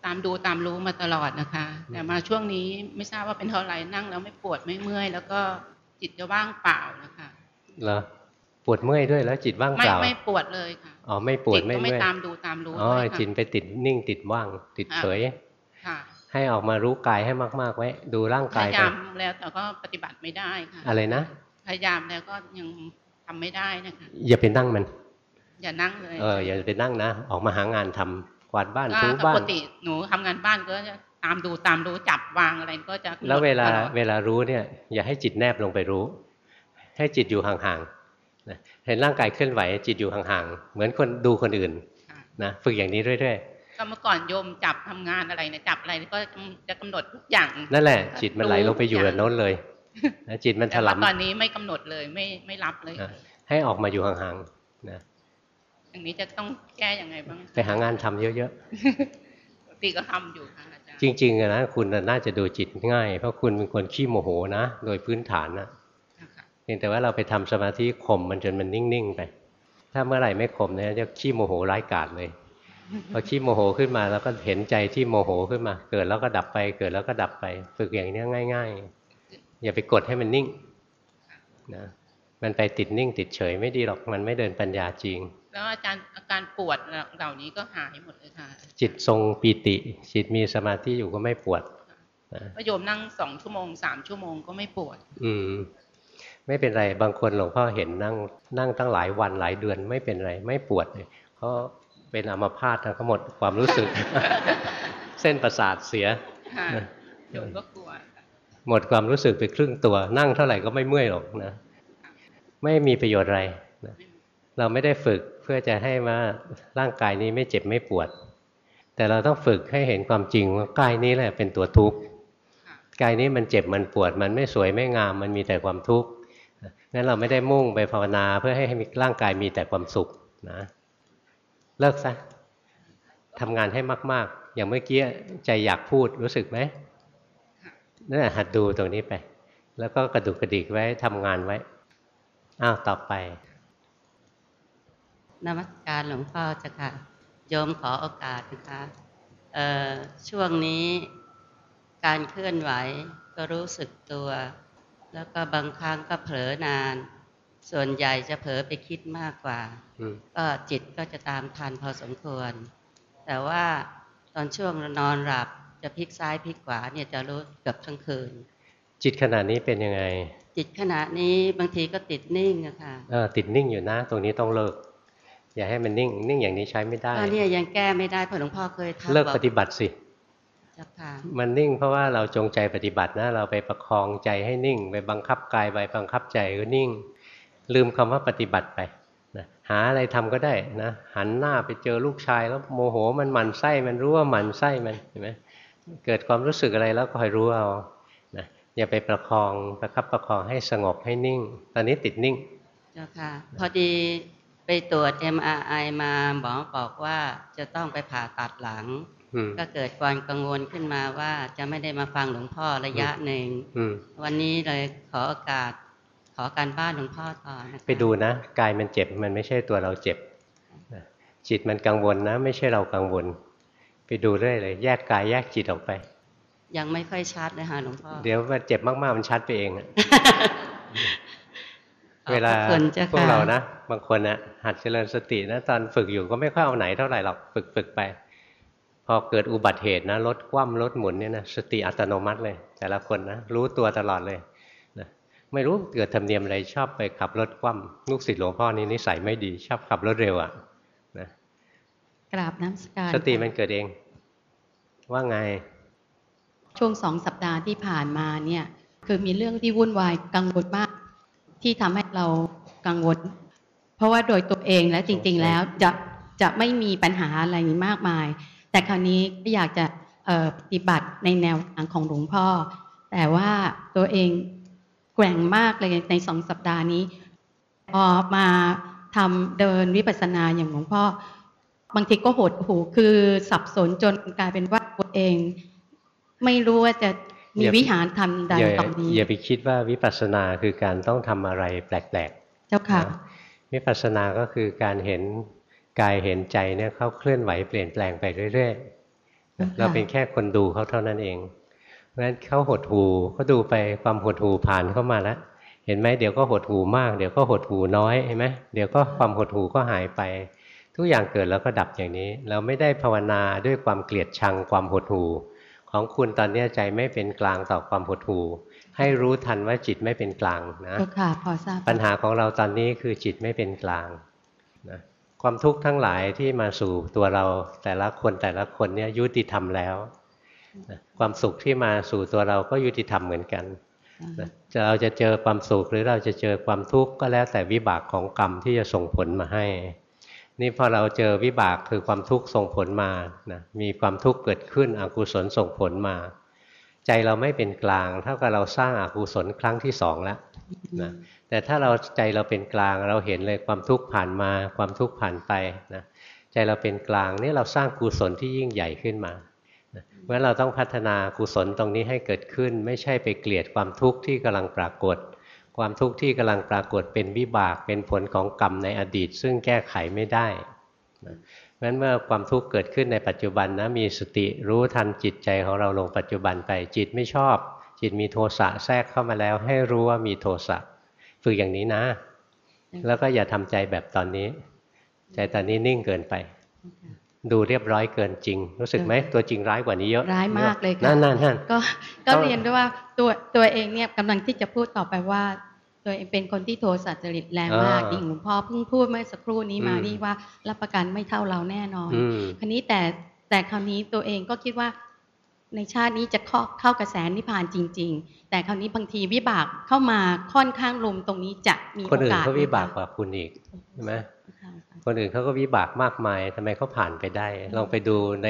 ตามดูตามรู้มาตลอดนะคะ แต่มาช่วงนี้ไม่ทราบว่าเป็นเท่าไหร่นั่งแล้วไม่ปวดไม่เมื่อย แล้วก็จิตจะว่างเปล่านะคะ
เหรอปวดเมื่อยด้วยแล้วจิตว่าง
ไม่
เปล่า
ไม่ปวดเลยค่ะ
อ๋อไม่ปว
จิ
ด
ต
ไม่
ก็ไม่
เมื่อย
ตามดูตามรู้
อ๋อ
ด้วย
จิต
ค่ะ
ไปติดนิ่งติดว่าง ติด
ค่ะ
เฉย
ค่ะ
ให้ออกมารู้กายให้มาก ๆ ไว้ ดูร่าง
พ
กาย
ยา
ไป
ยามแล้วแต่ก็ปฏิบัติไม่ได้ค่ะ
อะไรนะ
พยายามแล้วก็ยังทำไม่ได้นะคะ
อย่าไปนั่งมัน
อย่านั่งเลย
เอออย่าไปนั่งนะ ออกมาหางานทำกวาดบ้าน
ก็
ถู
ป
บ้ากน
ติหนูทำงานบ้านก็จะตามดูตามรู้จับวางอะไรก็จะ
แล้วเวลา
ตอด
เวลารู้เนี่ย อย่าให้จิตแนบลงไปรู้ ให้จิตอยู่ห่างๆนะเห็นร่างกายเคลื่อนไหวจิตอยู่ห่างๆเหมือนคนดูคนอื่น
ค่ะ
นะฝึกอย่างนี้เรื่อย
ก็เมื่อก่อนโยมจับทำงานอะไรเนี่ยจับอะไรก็จะกำหนดทุกอย่าง
ๆนั่นแหละ จิตมันไหลลงไปอยู่กับโน้นเลยนะจิตมันถ
แต่ว่า
ลำ
ตอนนี้ไม่กำหนดเลยไม่ไม่รับเลย
อะให้ออกมาอยู่ห่างๆนะ
อย่างนี้จะต้องแก้ยังไงบ้างคะ
ไปหางานทำเยอะ
ปกติก็ทำอยู่ค่ะอาจารย์
ๆจริงๆอะนะคุณน่ะน่าจะดูจิตง่าย เพราะคุณเป็นคนขี้โมโหนะ โดยพื้นฐานนะ
ค่ะ
เพียงแต่ว่าเราไปทำสมาธิข่มมันจนมันนิ่งๆไป ถ้าเมื่อไหร่ไม่ข่มเนี่ยจะขี้โมโหร้ายกาจเลยพอขี้โมโหขึ้นมาแล้วก็เห็นใจที่โมโหขึ้นมา เกิดแล้วก็ดับไป เกิดแล้วก็ดับไป ฝึกอย่างเนี้ยง่าย ๆ อย่าไปกดให้มันนิ่งนะ มันไปติดนิ่งติดเฉยไม่ดีหรอกมันไม่เดินปัญญาจริง
แล้วอาจารย์อาการปวดเหล่านี้ก็หายหมดเลยค่ะ
จิตทรงปีติ จิตมีสมาธิอยู่ก็ไม่ปวดนะ
ก็โยมนั่งสองชั่วโมงสามชั่วโมงก็ไม่ปวด
อืม ไม่เป็นไรบางคนหลวงพ่อเห็นนั่งนั่งตั้งหลายวันหลายเดือนไม่เป็นไรไม่ปวดเลยเพราะเป็นอัมพาตทั้งหมดความรู้สึก เส้นประสาทเสีย
ค่ะโยมก็กลัวค่ะ
หมดความรู้สึกไปครึ่งตัว นั่งเท่าไหร่ก็ไม่เมื่อยหรอกนะ ไม่มีประโยชน์อะไรเราไม่ได้ฝึกเพื่อจะให้ว่าร่างกายนี้ไม่เจ็บไม่ปวด แต่เราต้องฝึกให้เห็นความจริงว่ากายนี้แหละเป็นตัวทุกข์กายนี้มันเจ็บมันปวด มันไม่สวยไม่งาม มันมีแต่ความทุกข์งั้นเราไม่ได้มุ่งไปภาวนาเพื่อให้มีร่างกายมีแต่ความสุขนะเลิกซะทำงานให้มาก ๆ อย่างเมื่อกี้ใจอยากพูดรู้สึกไหมนั่นหัดดูตรงนี้ไป แล้วก็กระดุกกระดิกไว้ทำงานไว้ อ้าวต่อไป
นมัสการหลวงพ่อเจ้าค่ะโยมขอโอกาสนะคะเอ่อช่วงนี้การเคลื่อนไหวก็รู้สึกตัว แล้วก็บางครั้งก็เผลอนาน ส่วนใหญ่จะเผลอไปคิดมากกว่า
อืม
ก็จิตก็จะตามทันพอสมควร แต่ว่าตอนช่วงนอนหลับจะพลิกซ้ายพลิกขวาเนี่ยจะรู้เกือบทั้งคืน
จิตขณะนี้เป็นยังไง
จิตขณะนี้บางทีก็ติดนิ่งอะค่ะ
เออติดนิ่งอยู่นะ ตรงนี้ต้องเลิก อย่าให้มันนิ่ง นิ่งอย่างนี้ใช้ไม่ได้
ตอนนี้ยังแก้ไม่ได้เพราะหลวงพ่อเคยทัก
เลิก
บอก
ปฏิบัติสิ
เจ้าค่ะ
มันนิ่งเพราะว่าเราจงใจปฏิบัตินะ เราไปประคองใจให้นิ่ง ไปบังคับกายไปบังคับใจก็นิ่ง ลืมคำว่าปฏิบัติไปนะหาอะไรทำก็ได้นะหันหน้าไปเจอลูกชายแล้วโมโหมันหมันไส้มันรู้ว่าหมันไส้มันเห็นไหมเกิดความรู้สึกอะไรแล้วก็คอยรู้เอานะ อย่าไปประคองประคับประคองให้สงบให้นิ่ง ตอนนี้ติดนิ่ง
เจ้าค่ะ พอดีไปตรวจ MRI มาหมอบอกว่าจะต้องไปผ่าตัดหลัง
อืม
ก็เกิดความกังวลขึ้นมาว่าจะไม่ได้มาฟังหลวงพ่อระยะหนึ่ง
อืม
วันนี้เลยขอโอกาสขอการบ้านหลวงพ่อต่อนะคะ
ไปดูนะกายมันเจ็บมันไม่ใช่ตัวเราเจ็บนะจิตมันกังวลนะ ไม่ใช่เรากังวล ไปดูเรื่อยเลย แยกกายแยกจิตออกไป
ยังไม่ค่อยชัดเลยค่ะหลวงพ่อ
เดี๋ยวมันเจ็บมากๆมันชัดไปเองอะ
ขอบพระ
เวลา
คุณเจ้าค่ะ
พวกเรานะบางคนนะหัดเจริญสตินะตอนฝึกอยู่ก็ไม่ค่อยเอาไหนเท่าไหร่หรอกฝึกฝึกไป พอเกิดอุบัติเหตุนะรถคว่ำรถหมุนเนี่ยนะสติอัตโนมัติเลย แต่ละคนนะรู้ตัวตลอดเลยนะไม่รู้เกิดธรรมเนียมอะไรชอบไปขับรถคว่ำลูกศิษย์หลวงพ่อนี่นิสัยไม่ดี ชอบขับรถเร็วอะนะ
กราบน้ำสการ
สติมันเกิดเอง ว่าไง
ช่วงสองสัปดาห์ที่ผ่านมาเนี่ยคือมีเรื่องที่วุ่นวายกังวลมาก ที่ทำให้เรากังวล เพราะว่าโดยตัวเองและจริง ๆ แล้วจะจะไม่มีปัญหาอะไรมากมาย แต่คราวนี้ก็อยากจะปฏิบัติในแนวทางของหลวงพ่อ แต่ว่าตัวเองแกว่งมากเลยในสองสัปดาห์นี้พอมาทำเดินวิปัสสนาอย่างหลวงพ่อบางทีก็หดหูคือสับสนจนกลายเป็นว่าตัวเอง ไม่รู้ว่าจะมี
อย่า
วิหารธรรมใด
อย่า
ต่อนี้
อย่าไปคิดว่าวิปัสสนาคือการต้องทำอะไรแปลกๆ
เจ้าค่ะ
นะวิปัสสนาก็คือการเห็นกายเห็นใจเนี่ยเขาเคลื่อนไหวเปลี่ยนแปลงไปเรื่อยๆนะ
ค่ะ
เราเป็นแค่คนดูเขาเท่านั้นเองเพราะฉะนั้นเขาหดหูเขาดูไปความหดหูผ่านเข้ามาแล้วเห็นไหมเดี๋ยวก็หดหูมาก เดี๋ยวก็หดหูน้อยเห็นไหมเดี๋ยวก็ความหดหูก็หายไป ทุกอย่างเกิดแล้วก็ดับอย่างนี้ เราไม่ได้ภาวนาด้วยความเกลียดชังความหดหู ของคุณตอนเนี้ยใจไม่เป็นกลางต่อความหดหูให้รู้ทันว่าจิตไม่เป็นกลางนะ
เจ้าค่ะพอทราบ
ปัญหาของเราตอนนี้คือจิตไม่เป็นกลางนะความทุกข์ทั้งหลายที่มาสู่ตัวเราแต่ละคนแต่ละคนเนี่ยยุติธรรมแล้วนะความสุขที่มาสู่ตัวเราก็ยุติธรรมเหมือนกันนะจะเราจะเจอความสุขหรือเราจะเจอความทุกข์ก็แล้วแต่วิบากของกรรมที่จะส่งผลมาให้ นี่พอเราเจอวิบากคือความทุกข์ส่งผลมานะมีความทุกข์เกิดขึ้นอกุศลส่งผลมา ใจเราไม่เป็นกลาง เท่ากับเราสร้างอากุศลครั้งที่สองแล้วนะแต่ถ้าเราใจเราเป็นกลางเราเห็นเลยความทุกข์ผ่านมาความทุกข์ผ่านไปนะใจเราเป็นกลางนี่เราสร้างกุศลที่ยิ่งใหญ่ขึ้นมาเพราะเราต้องพัฒนากุศลตรงนี้ให้เกิดขึ้น ไม่ใช่ไปเกลียดความทุกข์ที่กำลังปรากฏ ความทุกข์ที่กำลังปรากฏเป็นวิบากเป็นผลของกรรมในอดีต ซึ่งแก้ไขไม่ได้นะเพราะฉะนั้นเมื่อความทุกข์เกิดขึ้นในปัจจุบันนะมีสติรู้ทันจิตใจของเราลงปัจจุบันไปจิตไม่ชอบ จิตมีโทสะแทรกเข้ามาแล้ว ให้รู้ว่ามีโทสะฝึกอย่างนี้นะ แล้วก็อย่าทำใจแบบตอนนี้ ใจตอนนี้นิ่งเกินไป ดูเรียบร้อยเกินจริง รู้สึกไหมตัวจริงร้ายกว่านี้เยอะ
ร้ายมากเลยค่ะ
นั่นนั่นนั่น
ก็ก็
ต้อง
เรียนด้วยว่าตัวตัวเองเนี่ยกำลังที่จะพูดต่อไปว่า ตัวเองเป็นคนที่โทสะจริตแรงมาก
อ่า
ดิ่งหลวงพ่อเพิ่งพูดเมื่อสักครู่นี้มา
อืม
นี่ว่ารับประกันไม่เท่าเราแน่นอน
อืม
คราวนี้แต่แต่คราวนี้ตัวเองก็คิดว่าในชาตินี้จะเข้าเข้ากระแสนิพพานจริง ๆ แต่คราวนี้บางทีวิบากเข้ามาค่อนข้างลมตรงนี้จะมี
คน
โอ
อื่น
กาส
เขา
ไหม
วิบาก
คะ
กว่าคุณอีกใช่ไหมคนอื่นเขาก็วิบากมากมายทำไมเขาผ่านไปได้ ลองไปดูใน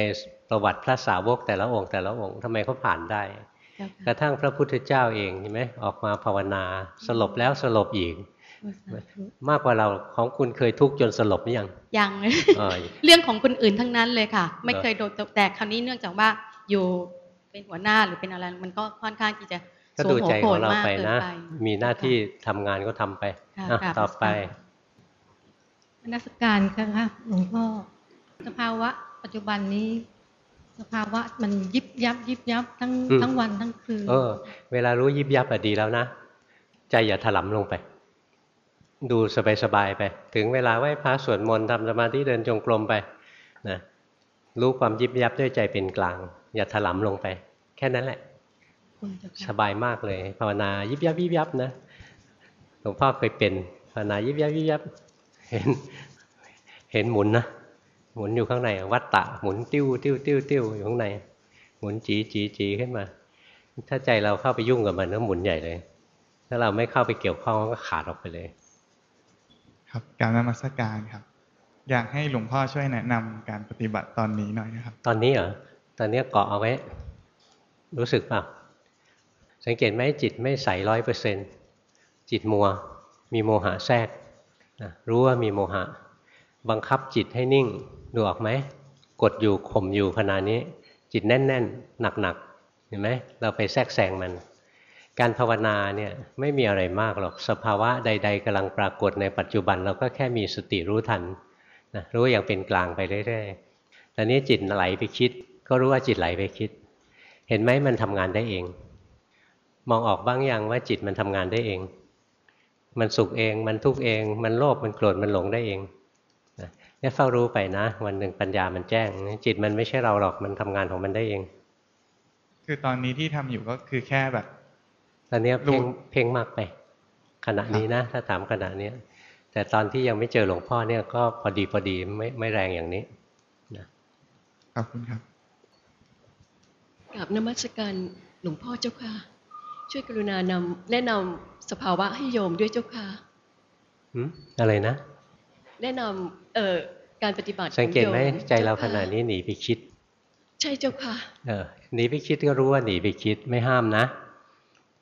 ประวัติพระสาวกแต่ละองค์แต่ละองค์ทำไมเขาผ่านได้
เจ้าค่ะ
กระทั่งพระพุทธเจ้าเองเห็นไหมออกมาภาวนาสลบแล้วสลบอีกมากกว่าเราของคุณเคยทุกข์จนสลบหรือยัง
ยัง
เออ
เรื่องของคนอื่นทั้งนั้นเลยค่ะ ไม่
เหรอ
เคยโดนตกแต่คราวนี้เนื่องจากว่าอยู่เป็นหัวหน้าหรือเป็นอะไรมันก็ค่อนข้างที่จะ
ก็
สวม
ดู
หัว
ใจ
โข
ของ
น
เรา
มาก
ไป
เกิน
นะ
ไป
มีหน้าที่ทำงานก็ทำไป
ค่ะ
อะ
กราบ
ต่อไป
นมัสการค่ะหลวงพ่อสภาวะปัจจุบันนี้ สภาวะมันยิบยับ ยิบยับทั้ง
อืม
ทั้งวันทั้งคืน
เออ เวลารู้ยิบยับอะดีแล้วนะ ใจอย่าถลำลงไป ดูสบายๆไป ถึงเวลาไหว้พระสวดมนต์ทำสมาธิเดินจงกรมไปนะรู้ความยิบยับด้วยใจเป็นกลาง อย่าถลำลงไป แค่นั้นแหละ
คุณเจ้าค่ะ
สบายมากเลย ภาวนายิบยับยิบยับนะหลวงพ่อเคยเป็นภาวนายิบยับยิบยับ เห็น เห็นหมุนนะ หมุนอยู่ข้างในวัตตะหมุนติ้วติ้วติ้วติ้วอยู่ข้างใน หมุนจีจีจีขึ้นมา ถ้าใจเราเข้าไปยุ่งกับมันก็หมุนใหญ่เลย ถ้าเราไม่เข้าไปเกี่ยวข้องมันก็ขาดออกไปเลย
ครับการนมัสการครับ อยากให้หลวงพ่อช่วยแนะนำการปฏิบัติตอนนี้หน่อยนะครับ
ตอนนี้เหรอตอนนี้เกาะเอาไว้ รู้สึกเปล่าสังเกตไหมจิตไม่ใสร้อยเปอร์เซนจิตมัว มีโมหะแทรกนะรู้ว่ามีโมหะ บังคับจิตให้นิ่งดูออกไหมกดอยู่ข่มอยู่ขณะนี้ จิตแน่น ๆ หนักๆเห็นไหมเราไปแทรกแซงมัน การภาวนาเนี่ยไม่มีอะไรมากหรอกสภาวะใด ๆกำลังปรากฏในปัจจุบันเราก็แค่มีสติรู้ทันนะรู้อย่างเป็นกลางไปเรื่อยๆตอนนี้จิตไหลไปคิด ก็รู้ว่าจิตไหลไปคิด เห็นไหมมันทำงานได้เอง มองออกบ้างยังว่าจิตมันทำงานได้เอง มันสุขเองมันทุกข์เอง มันโลภมันโกรธมันหลงได้เอง เนี่ยเฝ้ารู้ไปนะ วันหนึ่งปัญญามันแจ้ง จิตมันไม่ใช่เราหรอกมันทำงานของมันได้เอง
คือตอนนี้ที่ทำอยู่ก็คือแค่แบบ
ตอนเนี้ย
รู้
เพ่งเพ่งมากไป ขณะนี้นะ ถ้าถามขณะเนี้ยแต่ตอนที่ยังไม่เจอหลวงพ่อเนี่ยก็พอดีพอดีไม่ไม่แรงอย่างนี้
ขอบคุณครับ
กับนมัสการหลวงพ่อเจ้าค่ะ ช่วยกรุณานำแนะนำสภาวะให้โยมด้วยเจ้าค่ะ
หืมอะไรนะ
แนะนำเอ่อการปฏิบัติ
สังเกตไหม
ของโย
ใจเรา
จ้
ขณะนี้หนีไปคิด
ใช่เจ้าค่ะ
เออหนีไปคิดก็รู้ว่าหนีไปคิดไม่ห้ามนะ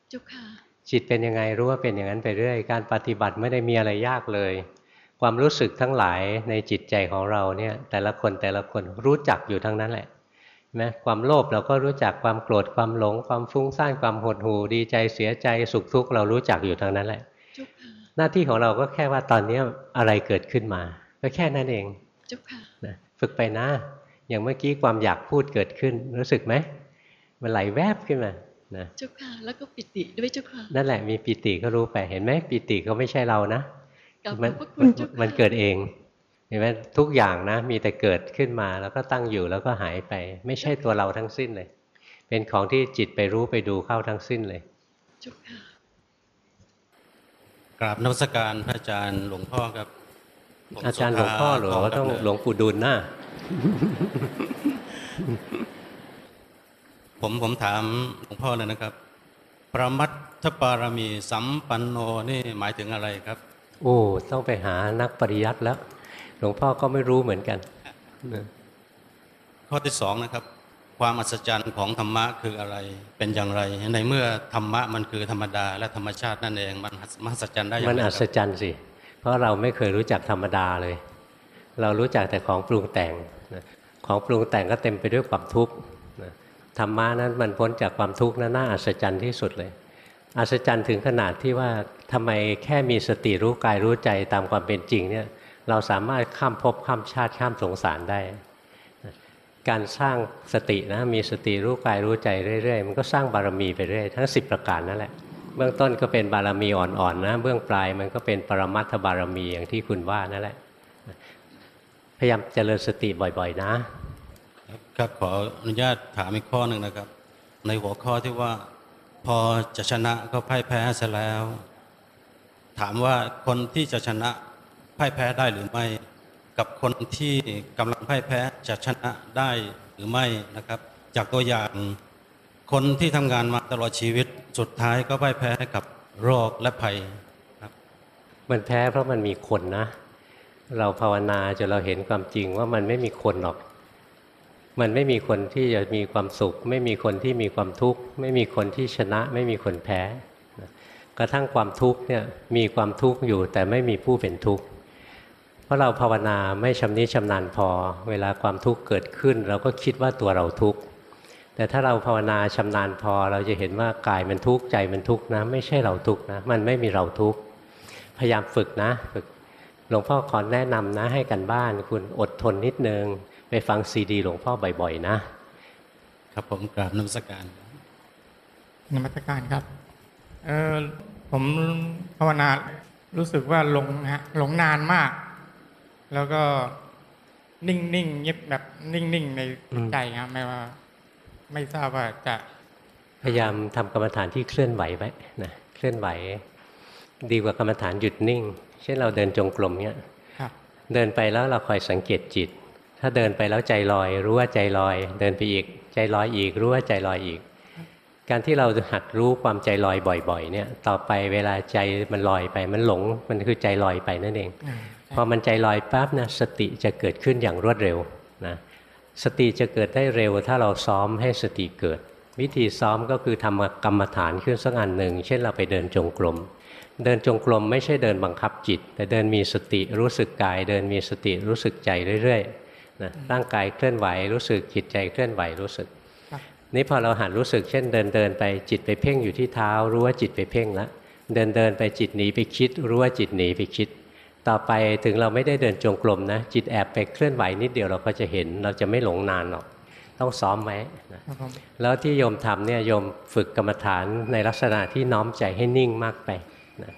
เจ้าค่ะ
จิตเป็นยังไงรู้ว่าเป็นอย่างนั้นไปเรื่อย การปฏิบัติไม่ได้มีอะไรยากเลย ความรู้สึกทั้งหลายในจิตใจของเราเนี่ย แต่ละคนแต่ละคนรู้จักอยู่ทั้งนั้นแหละเห็นไหมความโลภเราก็รู้จักความโกรธความหลง ความฟุ้งซ่านความหดหู่ดีใจเสียใจสุขทุกข์เรารู้จักอยู่ทั้งนั้นแหละ
เจ้าค่ะ
หน้าที่ของเราก็แค่ว่าตอนนี้อะไรเกิดขึ้นมา ก็แค่นั้นเอง
เจ้าค่ะ
นะฝึกไปนะ อย่างเมื่อกี้ความอยากพูดเกิดขึ้น รู้สึกไหมมันไหลแวบขึ้นมานะ
เจ้าค่ะแล้วก็ปิติด้วยเจ้าค่ะ
นั่นแหละมีปิติก็รู้ไปเห็นไหมปิติก็ไม่ใช่เรานะ
กราบ
มัน
ขอบพระคุณเจ้าค่ะ
มันเกิดเองเห็นไหมทุกอย่างนะ มีแต่เกิดขึ้นมาแล้วก็ตั้งอยู่แล้วก็หายไป ไม่ใช่ตัวเราทั้งสิ้นเลย เป็นของที่จิตไปรู้ไปดูเข้าทั้งสิ้นเลย
เจ้าค่ะ
กราบนวัสการพระอาจารย์หลวงพ่อครับผม
อาจารย์หลวงพ่อเหรอ
สุภา
ต้อง
ดำเนิน
หลวงปู่ดุลน่ะ
ผผมผมถามหลวงพ่อเลยนะครับ ประมัตถปารมีสัมปันโนนี่หมายถึงอะไรครับ
โอ้ต้องไปหานักปริยัติแล้ว หลวงพ่อก็ไม่รู้เหมือนกันนะ
ข้อที่สองนะครับ ความอัศจรรย์ของธรรมะคืออะไรเป็นอย่างไร ในเมื่อธรรมะมันคือธรรมดาและธรรมชาตินั่นเองมันมหัศจรรย์ได้อย่าง
มันอัศจรรย์สิ เพราะเราไม่เคยรู้จักธรรมดาเลย เรารู้จักแต่ของปรุงแต่งของปรุงแต่งก็เต็มไปด้วยความทุกข์ธรรมะนั้นมันพ้นจากความทุกข์นั้นน่าอัศจรรย์ที่สุดเลย อัศจรรย์ถึงขนาดที่ว่าทำไมแค่มีสติรู้กายรู้ใจตามความเป็นจริงเนี่ยเราสามารถข้ามภพข้ามชาติข้ามสงสารได้ การสร้างสตินะมีสติรู้กายรู้ใจเรื่อยๆ มันก็สร้างบารมีไปเรื่อยทั้ง 10 ประการนั่นแหละ เบื้องต้นก็เป็นบารมีอ่อนๆนะเบื้องปลายมันก็เป็นปรมัตถบารมีอย่างที่คุณว่านั่นแหละ พยายามเจริญสติบ่อยๆนะ
ครับขออนุญาตถามอีกข้อหนึ่งนะครับ ในหัวข้อที่ว่าพอจะชนะก็พ่ายแพ้ซะแล้ว ถามว่าคนที่จะชนะพ่ายแพ้ได้หรือไม่ กับคนที่กำลังพ่ายแพ้จะชนะได้หรือไม่นะครับ จากตัวอย่างคนที่ทำงานมาตลอดชีวิตสุดท้ายก็พ่ายแพ้กับโรคและภัยครับ
มันแพ้เพราะมันมีคนนะ เราภาวนาจนเราเห็นความจริงว่ามันไม่มีคนหรอก มันไม่มีคนที่จะมีความสุข ไม่มีคนที่มีความทุกข์ ไม่มีคนที่ชนะ ไม่มีคนแพ้กระทั่งความทุกข์เนี่ยมีความทุกข์อยู่แต่ไม่มีผู้เป็นทุกข์ เพราะเราภาวนาไม่ชำนิชำนาญพอ เวลาความทุกข์เกิดขึ้น เราก็คิดว่าตัวเราทุกข์แต่ถ้าเราภาวนาชำนาญพอ เราจะเห็นว่ากายมันทุกข์ใจมันทุกข์นะ ไม่ใช่เราทุกข์นะ มันไม่มีเราทุกข์พยายามฝึกนะฝึกหลวงพ่อขอแนะนำนะให้กันบ้าน คุณอดทนนิดนึงไปฟังซีดี หลวงพ่อบ่อยๆนะ
ครับผมกราบนมัสการ
นมัสการครับเออผมภาวนารู้สึกว่าหลงฮะหลงนานมาก แล้วก็นิ่งนิ่งๆเงียบแบบนิ่งนิ่งๆในใจครับไม่ว่า ไม่ทราบว่าจะ
พยายามทำกรรมฐานที่เคลื่อนไหวไว้นะเคลื่อนไหว ดีกว่ากรรมฐานหยุดนิ่ง เช่นเราเดินจงกรมเนี้ย
ครับ
เดินไปแล้วเราคอยสังเกตจิต ถ้าเดินไปแล้วใจลอย รู้ว่าใจลอย เดินไปอีก ใจลอยอีก รู้ว่าใจลอยอีก การที่เราหัดรู้ความใจลอยบ่อย ๆ เนี่ย ต่อไปเวลาใจมันลอยไป มันหลงมันคือใจลอยไปนั่นเอง พอมันใจลอยปั๊บนะสติจะเกิดขึ้นอย่างรวดเร็วนะสติจะเกิดได้เร็ว ถ้าเราซ้อมให้สติเกิด วิธีซ้อมก็คือทำกรรมฐานขึ้นสักอันหนึ่ง เช่นเราไปเดินจงกรมเดินจงกรมไม่ใช่เดินบังคับจิต แต่เดินมีสติรู้สึกกาย เดินมีสติรู้สึกใจเรื่อยๆนะร่างกายเคลื่อนไหวรู้สึกจิตใจเคลื่อนไหวรู้สึกนี่พอเราหัดรู้สึกเช่นเดินเดินไปจิตไปเพ่งอยู่ที่เท้า รู้ว่าจิตไปเพ่งแล้วเดินเดินไปจิตหนีไปคิด รู้ว่าจิตหนีไปคิด ต่อไปถึงเราไม่ได้เดินจงกรมนะ จิตแอบไปเคลื่อนไหวนิดเดียวเราก็จะเห็น เราจะไม่หลงนานหรอก ต้องซ้อมไว้นะ
ครับผม
แล้วที่โยมทำเนี่ยโยมฝึกกรรมฐานในลักษณะที่น้อมใจให้นิ่งมากไปนะ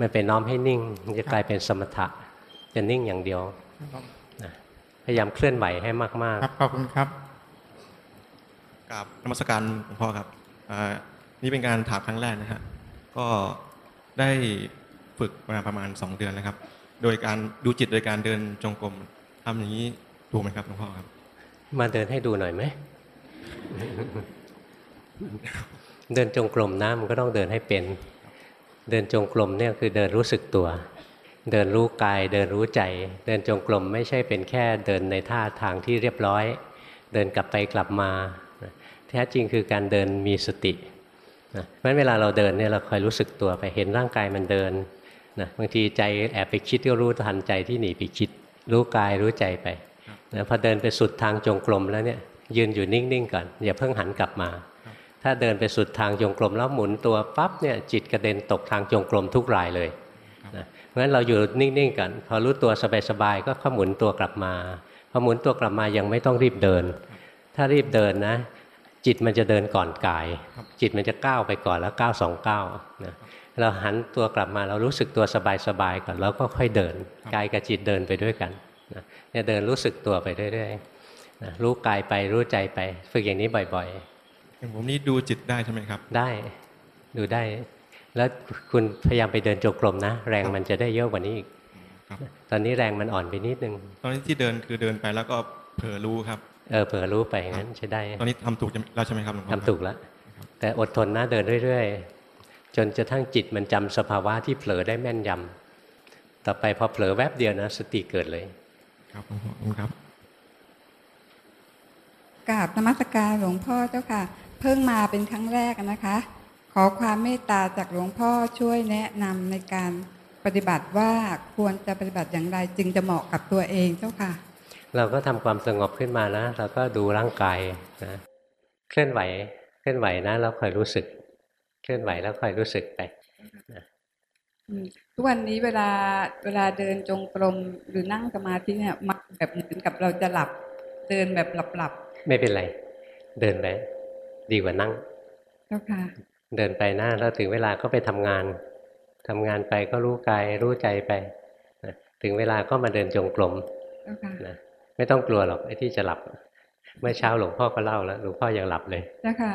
มันเป็นน้อมให้นิ่งมันจะกลายเป็นสมถะ จะนิ่งอย่างเดียว
ครับผม
นะพยายามเคลื่อนไหวให้มาก
ครับขอบคุณครับ
กราบนมัสการหลวงพ่อครับอ่านี่เป็นการถามครั้งแรกนะฮะก็ได้ฝึกมาประมาณ 2 เดือนแล้วครับ โดยการดูจิตโดยการเดินจงกรมทำอย่างนี้ถูกไหมครับหลวงพ่อครับ
ๆมาเดินให้ดูหน่อยไหมเดินจงกรมนะมันก็ต้องเดินให้เป็น เดินจงกรมเนี่ยคือเดินรู้สึกตัว เดินรู้กาย เดินรู้ใจ เดินจงกรมไม่ใช่เป็นแค่เดินในท่าทางที่เรียบร้อย เดินกลับไปกลับมานะแท้จริงคือการเดินมีสตินะเพราะฉะนั้นเวลาเราเดินเนี่ยเราคอยรู้สึกตัวไปเห็นร่างกายมันเดิน นะบางทีใจแอบไปคิดก็รู้ทันใจที่หนีไปคิด รู้กายรู้ใจไปนะพอเดินไปสุดทางจงกรมแล้วเนี่ยยืนอยู่นิ่งๆก่อนอย่าเพิ่งหันกลับมา ถ้าเดินไปสุดทางจงกรมแล้วหมุนตัวปั๊บเนี่ยจิตกระเด็นตกทางจงกรมทุกรายเลยนะเพราะฉะนั้นเราอยู่นิ่งๆกันพอรู้ตัวสบายๆก็เข้าหมุนตัวกลับมาพอหมุนตัวกลับมายังไม่ต้องรีบเดิน ถ้ารีบเดินนะ จิตมันจะเดินก่อนกาย จิตมันจะก้าวไปก่อนแล้วก้าวสองก้าวนะ เราหันตัวกลับมาเรารู้สึกตัวสบายๆก่อนแล้วก็ค่อยเดินกายกับจิตเดินไปด้วยกันนะเนี่ยเดินรู้สึกตัวไปเรื่อยๆนะรู้กายไปรู้ใจไป ฝึกอย่างนี้บ่อยๆ
อย่างผมนี่ดูจิตได้ใช่ไหมครับ
ได้ดูได้ แล้วคุณพยายามไปเดินจงกรมนะ แรงมันจะได้เยอะกว่านี้อีกตอนนี้แรงมันอ่อนไปนิดนึง
ตอนนี้ที่เดินคือเดินไปแล้วก็เผลอรู้ครับ
เออเผลอรู้ไปอย่างนั้นใช้ได้
ตอนนี้ทำถูกแล้วใช่ไหมครับหลวงพ่อ
ทำถูกแล้วแต่อดทนนะเดินเรื่อยๆ จนจะทั้งจิตมันจำสภาวะที่เผลอได้แม่นยำต่อไปพอเผลอแวบเดียวนะ สติเกิดเลย
ครับหลวงพ่อขอบคุณครับ
กราบนมัสการหลวงพ่อเจ้าค่ะ เพิ่งมาเป็นครั้งแรกนะคะ ขอความเมตตาจากหลวงพ่อช่วยแนะนำในการปฏิบัติว่าควรจะปฏิบัติอย่างไรจึงจะเหมาะกับตัวเองเจ้าค่ะ
เราก็ทำความสงบขึ้นมานะ เราก็ดูร่างกายนะเคลื่อนไหวเคลื่อนไหวนะแล้วคอยรู้สึกเค ลื่อนไหวแล้วคอยรู้สึกไปนะ
อืมทุกวันนี้เวลาเวลาเดินจงกรมหรือนั่งสมาธิเนี่ยมักแบบเหมือนกับเราจะหลับ เดินแบบหลับ
ไม่เป็นไร เดินไปดีกว่านั่ง
ๆเจ้าค่ะ
เดินไปนะแล้วถึงเวลาก็ไปทำงานทำงานไปก็รู้กายรู้ใจไปนะถึงเวลาก็มาเดินจงกรม
เจ้าค่ะ
นะไม่ต้องกลัวหรอกไอ้ที่จะหลับ เมื่อเช้าหลวงพ่อก็เล่าแล้วหลวงพ่อยังหลับเลย
เจ้าค่ะ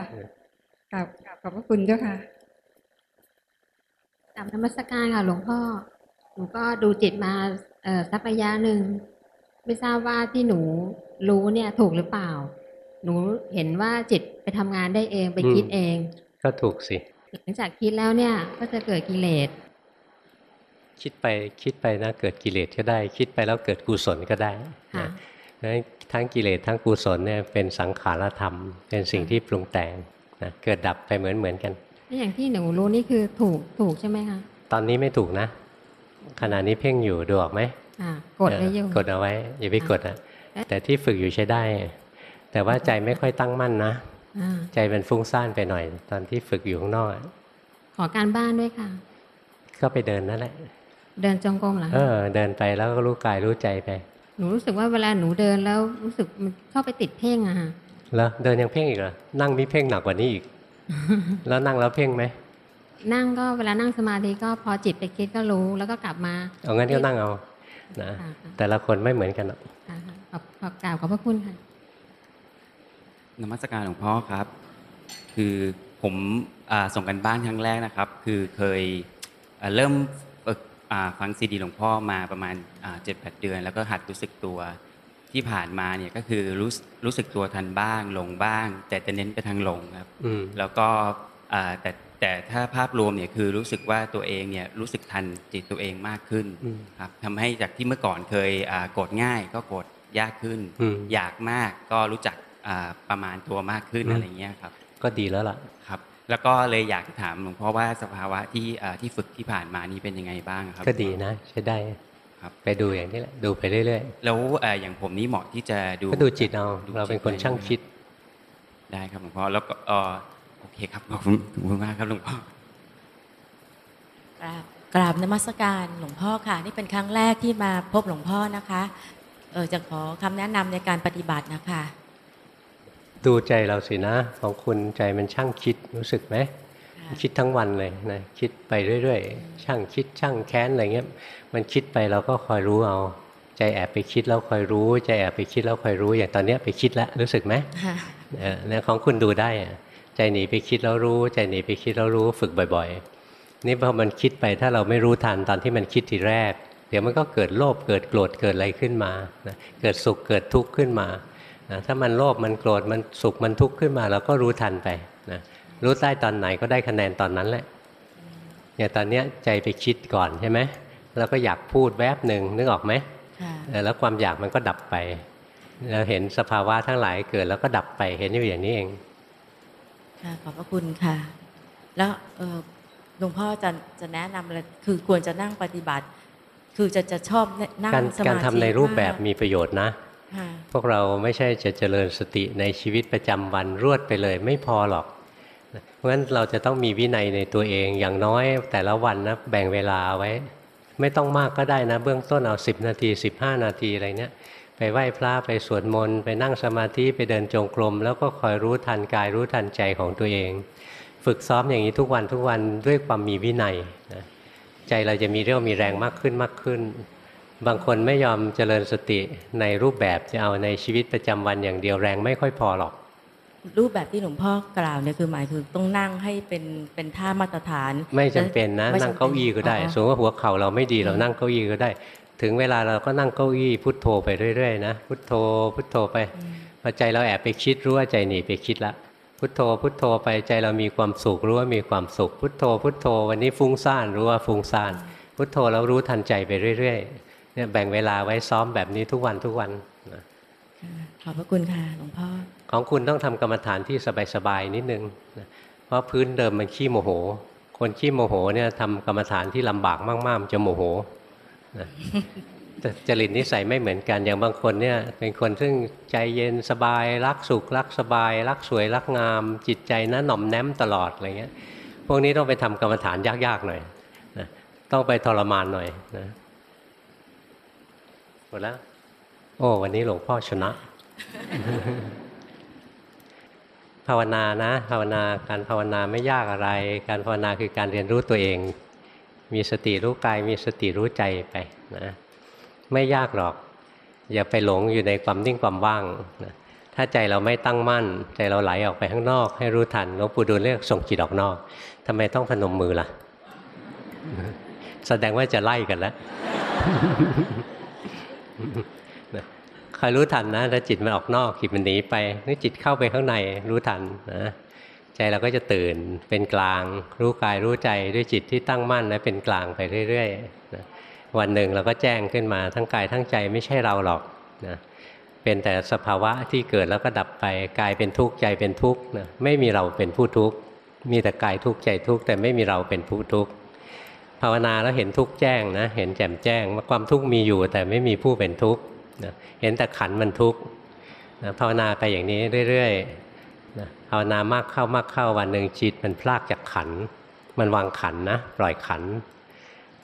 กราบกราบขอบพระคุณเจ้าค่ะ
กลับนมัสการค่ะหลวงพ่อ หนูก็ดูจิตมาเอ่อสักระยะหนึ่ง ไม่ทราบว่าที่หนูรู้เนี่ยถูกหรือเปล่า หนูเห็นว่าจิตไปทำงานได้เองไปคิดเอง
ก็ถูกสิ
หลังจากคิดแล้วเนี่ยก็จะเกิดกิเลส
คิดไปคิดไปนะเกิดกิเลสก็ได้ คิดไปแล้วเกิดกุศลก็ได้
ค่ะ
นะนั้นทั้งกิเลสทั้งกุศลเนี่ยเป็นสังขารธรรม เป็นสิ่งที่ปรุงแต่ง นะเกิดดับไปเหมือนเหมือนกัน
นี่อย่างที่หนูรู้นี่คือถูกถูกใช่ไหมคะ
ตอนนี้ไม่ถูกนะขณะนี้เพ่งอยู่ดูออกไหม
อ่ากดไว้อยู่
เออกดเอาไว้ อย่าไปกดอะ
เอ๊ะ
แต่ที่ฝึกอยู่ใช้ได้ แต่ว่าใจไม่ค่อยตั้งมั่นนะ
อ่า
ใจมันฟุ้งซ่านไปหน่อย ตอนที่ฝึกอยู่ข้างนอกอะ
ขอการบ้านด้วยค่ะ
ก็ไปเดินนั่นแหละ
เดินจงกรมเหรอ
เอ
คะ
อเดินไปแล้วก็รู้กายรู้ใจไป
หนูรู้สึกว่าเวลาหนูเดินแล้วรู้สึกมันเข้าไปติดเพ่งอะค่ะ
แล้วเดินยังเพ่งอีกเหรอนั่งมีเพ่งหนักกว่านี้อีก แล้วนั่งแล้วเพ่งไหม
นั่งก็เวลานั่งสมาธิก็พอจิตไปคิดก็รู้แล้วก็กลับมา
เอางั้นก็นั่งเอานะ
ค่ะ
แต่ละคนไม่เหมือนกันหรอก
ค่ะขอบขอบกล่าวขอบพระคุณค่ะ
นมัสการหลวงพ่อครับ คือผมอ่าส่งกันบ้านครั้งแรกนะครับ คือเคยอ่าเริ่มฝึกอ่าฟังซีดีหลวงพ่อมาประมาณเจ็ดแปดเดือน แล้วก็หัดรู้สึกตัว ที่ผ่านมาเนี่ยก็คือรู้รู้สึกตัวทันบ้างหลงบ้าง แต่จะเน้นไปทางหลงครับ
อืม
แล้วก็อ่าแต่แต่ถ้าภาพรวมเนี่ยคือรู้สึกว่าตัวเองเนี่ยรู้สึกทันจิตตัวเองมากขึ้น
อืม
ครับทำให้จากที่เมื่อก่อนเคยอ่าโกรธง่าย ก็โกรธยากขึ้น
อืม
อยากมากก็รู้จักอ่าประมาณตัวมากขึ้น
อืม
อะไรเงี้ยครับ
ก็ดีแล้วล่ะ
ครับ แล้วก็เลยอยากจะถามหลวงพ่อว่าสภาวะที่อ่าที่ฝึกที่ผ่านมานี้เป็นยังไงบ้างครับ
ก็ดีนะใช้ได้
ครับ
ไปดูอย่างนี้แหละดูไปเรื่อย
แล้วอ่าอย่างผมนี่เหมาะที่จะดู
ๆก็ดูจิตเอาเราเป็นคนช่างคิด
ได้ครับหลวงพ่อแล้วก็เอ่อโอเคครับขอบคุณขอบคุณมากครับหลวงพ่อ
กราบกราบนมัสการหลวงพ่อค่ะ นี่เป็นครั้งแรกที่มาพบหลวงพ่อนะคะเออจะขอคำแนะนำในการปฏิบัตินะคะ
ดูใจเราสินะของคุณใจมันช่างคิดรู้สึกไหม คิดทั้งวันเลยนะคิดไปเรื่อยๆ ช่างคิดช่างแค้นอะไรเงี้ย มันคิดไปเราก็คอยรู้เอาใจแอบไปคิดแล้วคอยรู้ใจแอบไปคิดแล้วคอยรู้ อย่างตอนเนี้ยไปคิดแล้วรู้สึกไหมเออเนี่ยของคุณดูได้อะใจหนีไปคิดแล้วรู้ ใจหนีไปคิดแล้วรู้ฝึกบ่อย ๆ นี่พอมันคิดไปถ้าเราไม่รู้ทันตอนที่มันคิดทีแรก เดี๋ยวมันก็เกิดโลภเกิดโกรธเกิดอะไรขึ้นมานะเกิดสุขเกิดทุกข์ขึ้นมานะถ้ามันโลภมันโกรธมันสุขมันทุกข์ขึ้นมาเราก็รู้ทันไปนะ รู้ได้ตอนไหนก็ได้คะแนนตอนนั้นแหละอย่างตอนเนี้ยใจไปคิดก่อนใช่ไหมแล้วก็อยากพูดแวบหนึ่งนึกออกไหม
ค่ะ
เออแล้วความอยากมันก็ดับไปเราเห็นสภาวะทั้งหลายเกิดแล้วก็ดับไปเห็นอยู่อย่างนี้เอง
ค่ะขอบพระคุณค่ะ แล้วเอ่อหลวงพ่อจะจะแนะนำอะไรคือควรจะนั่งปฏิบัติ คือจะจะชอบนั่ง
การ
สมาธิ
การทำในรูปแบบ
มาก
มีประโยชน์นะ
ค่ะ
พวกเราไม่ใช่จะเจริญสติในชีวิตประจำวันรวดไปเลย ไม่พอหรอกเพ ราะฉะนั้นเราจะต้องมีวินัยในตัวเองอย่างน้อยแต่ละวันนะแบ่งเวลาเอาไว้ ไม่ต้องมากก็ได้นะ เบื้องต้นเอา 10 นาที 15 นาทีอะไรเนี้ยไปไหว้พระไปสวดมนต์ไปนั่งสมาธิไปเดินจงกรม แล้วก็คอยรู้ทันกายรู้ทันใจของตัวเอง ฝึกซ้อมอย่างนี้ทุกวันทุกวันด้วยความมีวินัยนะใจเราจะมีเรี่ยวมีแรงมากขึ้นมากขึ้น บางคนไม่ยอมเจริญสติในรูปแบบจะเอาในชีวิตประจำวันอย่างเดียวแรงไม่ค่อยพอหรอก
รูปแบบที่หลวงพ่อกล่าวเนี่ยคือหมายคือต้องนั่งให้เป็นเป็นท่ามาตรฐาน
ไม่จำเป็นนะ
ไม่จำ
นั่งเก้าอี้ก็ได้
อ๋อ
สมมติว่าหัวเข่าเราไม่ดีเรานั่งเก้าอี้ก็ได้ ถึงเวลาเราก็นั่งเก้าอี้พุทโธไปเรื่อยๆนะพุทโธพุทโธไปพพอใจเราแอบไปคิดรู้ว่าใจหนีไปคิดละพุทโธพุทโธไปใจเรามีความสุขรู้ว่ามีความสุข พุทโธ พุทโธ วันนี้ฟุ้งซ่านรู้ว่าฟุ้งซ่าน พุทโธแล้วรู้ทันใจไปเรื่อยๆเนี่ยแบ่งเวลาไว้ซ้อมแบบนี้ทุกวันทุกวันนะ
ขอบพระคุณค่ะหลวงพ่อ
ของคุณต้องทำกรรมฐานที่สบายๆนิดนึงนะเพราะพื้นเดิมมันขี้โมโห คนขี้โมโหเนี่ยทำกรรมฐานที่ลำบากมากๆมันจะโมโหนะแต่จริตนิสัยไม่เหมือนกันอย่างบางคนเนี่ยเป็นคนซึ่งใจเย็นสบาย รักสุข รักสบาย รักสวย รักงาม จิตใจนะหน่อมแนมตลอดอะไรเงี้ยพวกนี้ต้องไปทำกรรมฐานยากๆหน่อยนะต้องไปทรมานหน่อยนะหมดแล้ว โอ้วันนี้หลวงพ่อชนะ ภาวนานะ ภาวนาการภาวนาไม่ยากอะไร การภาวนาคือการเรียนรู้ตัวเอง มีสติรู้กายมีสติรู้ใจไปนะไม่ยากหรอก อย่าไปหลงอยู่ในความนิ่งความว่างนะถ้าใจเราไม่ตั้งมั่น ใจเราไหลออกไปข้างนอก ให้รู้ทันหลวงปู่ดูลเรียกส่งจิตออกนอกทำไมต้องพนมมือล่ะ แสดงว่าจะไล่กันแล้ว คอยรู้ทันนะถ้าจิตมันออกนอกจิตมันหนีไปนี่จิตเข้าไปข้างในรู้ทันนะใจเราก็จะตื่นเป็นกลาง รู้กายรู้ใจด้วยจิตที่ตั้งมั่นและเป็นกลางไปเรื่อยๆนะวันหนึ่งเราก็แจ้งขึ้นมาทั้งกายทั้งใจไม่ใช่เราหรอกนะเป็นแต่สภาวะที่เกิดแล้วก็ดับไปกายเป็นทุกข์ใจเป็นทุกข์นะไม่มีเราเป็นผู้ทุกข์มีแต่กายทุกข์ใจทุกข์แต่ไม่มีเราเป็นผู้ทุกข์ภาวนาแล้วเห็นทุกข์แจ้งนะเห็นแจ่มแจ้งว่าความทุกข์มีอยู่แต่ไม่มีผู้เป็นทุกข์ นะเห็นแต่ขันมันทุกข์นะภาวนาไปอย่างนี้เรื่อยๆนะภาวนามากเข้ามากเข้าวันหนึ่งจิตมันพลากจากขัน มันวางขันนะปล่อยขัน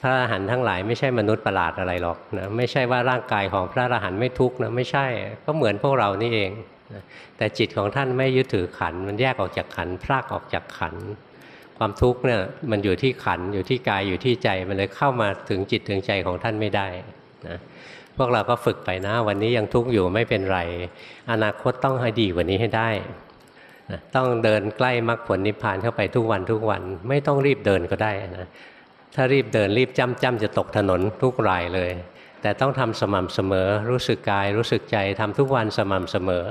พระอรหันต์ทั้งหลายไม่ใช่มนุษย์ประหลาดอะไรหรอกนะไม่ใช่ว่าร่างกายของพระอรหันต์ไม่ทุกข์นะไม่ใช่ก็เหมือนพวกเรานี่เองนะแต่จิตของท่านไม่ยึดถือขัน มันแยกออกจากขันพลากออกจากขัน ความทุกข์เนี่ยมันอยู่ที่ขันอยู่ที่กายอยู่ที่ใจมันเลยเข้ามาถึงจิตถึงใจของท่านไม่ได้นะ วกเราก็ฝึกไปนะ วันนี้ยังทุกข์อยู่ไม่เป็นไร อนาคตต้องให้ดีกว่านี้ให้ได้ต้องเดินใกล้มรรคผลนิพพานเข้าไปทุกวันทุกวัน ไม่ต้องรีบเดินก็ได้นะถ้ารีบเดินรีบจ้ำจ้ำจะตกถนนทุกรายเลย แต่ต้องทำสม่ำเสมอ รู้สึกกาย รู้สึกใจทำทุกวันสม่ำเสมอ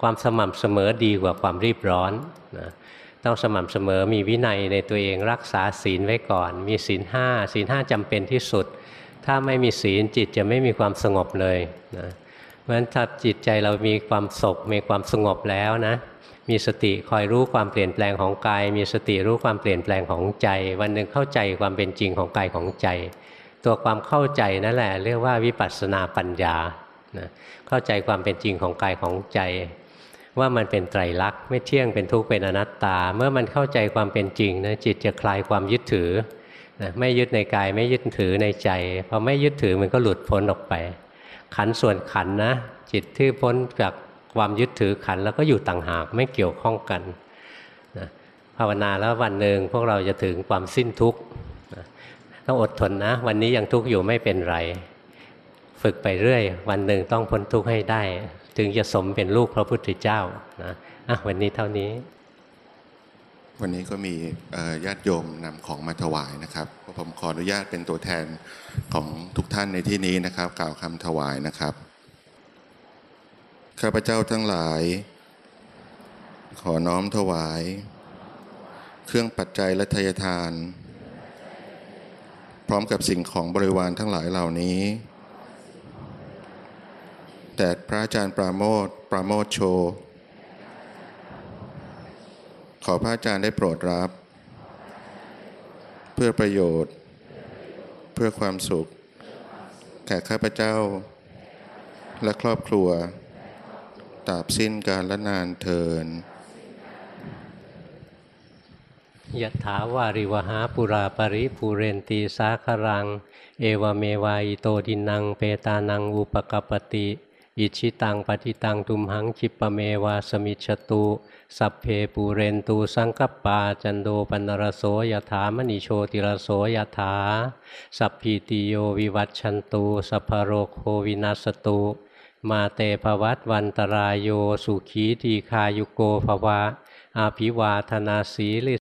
ความสม่ำเสมอดีกว่าความรีบร้อนนะต้องสม่ำเสมอมีวินัยในตัวเองรักษาศีลไว้ก่อน มีศีลห้าศีลห้าจำเป็นที่สุด ถ้าไม่มีศีลจิตจะไม่มีความสงบเลยนะเพราะฉะนั้นถ้าจิตใจเรามีความสุขมีความสงบแล้วนะมีสติคอยรู้ความเปลี่ยนแปลงของกาย มีสติรู้ความเปลี่ยนแปลงของใจ วันหนึ่งเข้าใจความเป็นจริงของกายของใจ ตัวความเข้าใจนั่นแหละ เรียกว่าวิปัสสนาปัญญานะเข้าใจความเป็นจริงของกายของใจ ว่ามันเป็นไตรลักษณ์ไม่เที่ยงเป็นทุกข์เป็นอนัตตา เมื่อมันเข้าใจความเป็นจริงนะจิตจะคลายความยึดถือ นะไม่ยึดในกายไม่ยึดถือในใจพอไม่ยึดถือมันก็หลุดพ้นออกไป ขันส่วนขันนะ จิตที่พ้นจากความยึดถือขันแล้วก็อยู่ต่างหากไม่เกี่ยวข้องกันนะภาวนาแล้ววันหนึ่งพวกเราจะถึงความสิ้นทุกข์นะต้องอดทนนะ วันนี้ยังทุกข์อยู่ไม่เป็นไร ฝึกไปเรื่อย วันหนึ่งต้องพ้นทุกข์ให้ได้ ถึงจะสมเป็นลูกพระพุทธเจ้านะอะวันนี้เท่านี้
วันนี้ก็มีญาติโยมนำของมาถวายนะครับผมขออนุญาตเป็นตัวแทนของทุกท่านในที่นี้นะครับ กล่าวคำถวายนะครับข้าพเจ้าทั้งหลาย ขอน้อมถวาย เครื่องปัจจัยและทายทาน พร้อมกับสิ่งของบริวารทั้งหลายเหล่านี้แต่พระอาจารย์ปราโมทปราโมทโช ขอพระอาจารย์ได้โปรดรับ เพื่อประโยชน์ เพื่อความสุข แก่ข้าพเจ้า และครอบครัวตราบสิ้นการละนานเทิน
ยะถาวาริวหาปุราปริภูเรนตีสาคารัง เอวเมวายโตดินังเปตานังอุปกปปติ อิชิตังปฏิตังตุมหังคิปะเมวาสมิจฉตุ สัพเพปูเรนตูสังกปปา จันโดปันรโสยถามณีโชติรโสยถา สัพพีติโยวิวัตชันตูสัพพโรโควินัสตู มาเตภวัตวันตรายโยสุขีทีคายุโกภวะ อาภิวาธนาสีลิ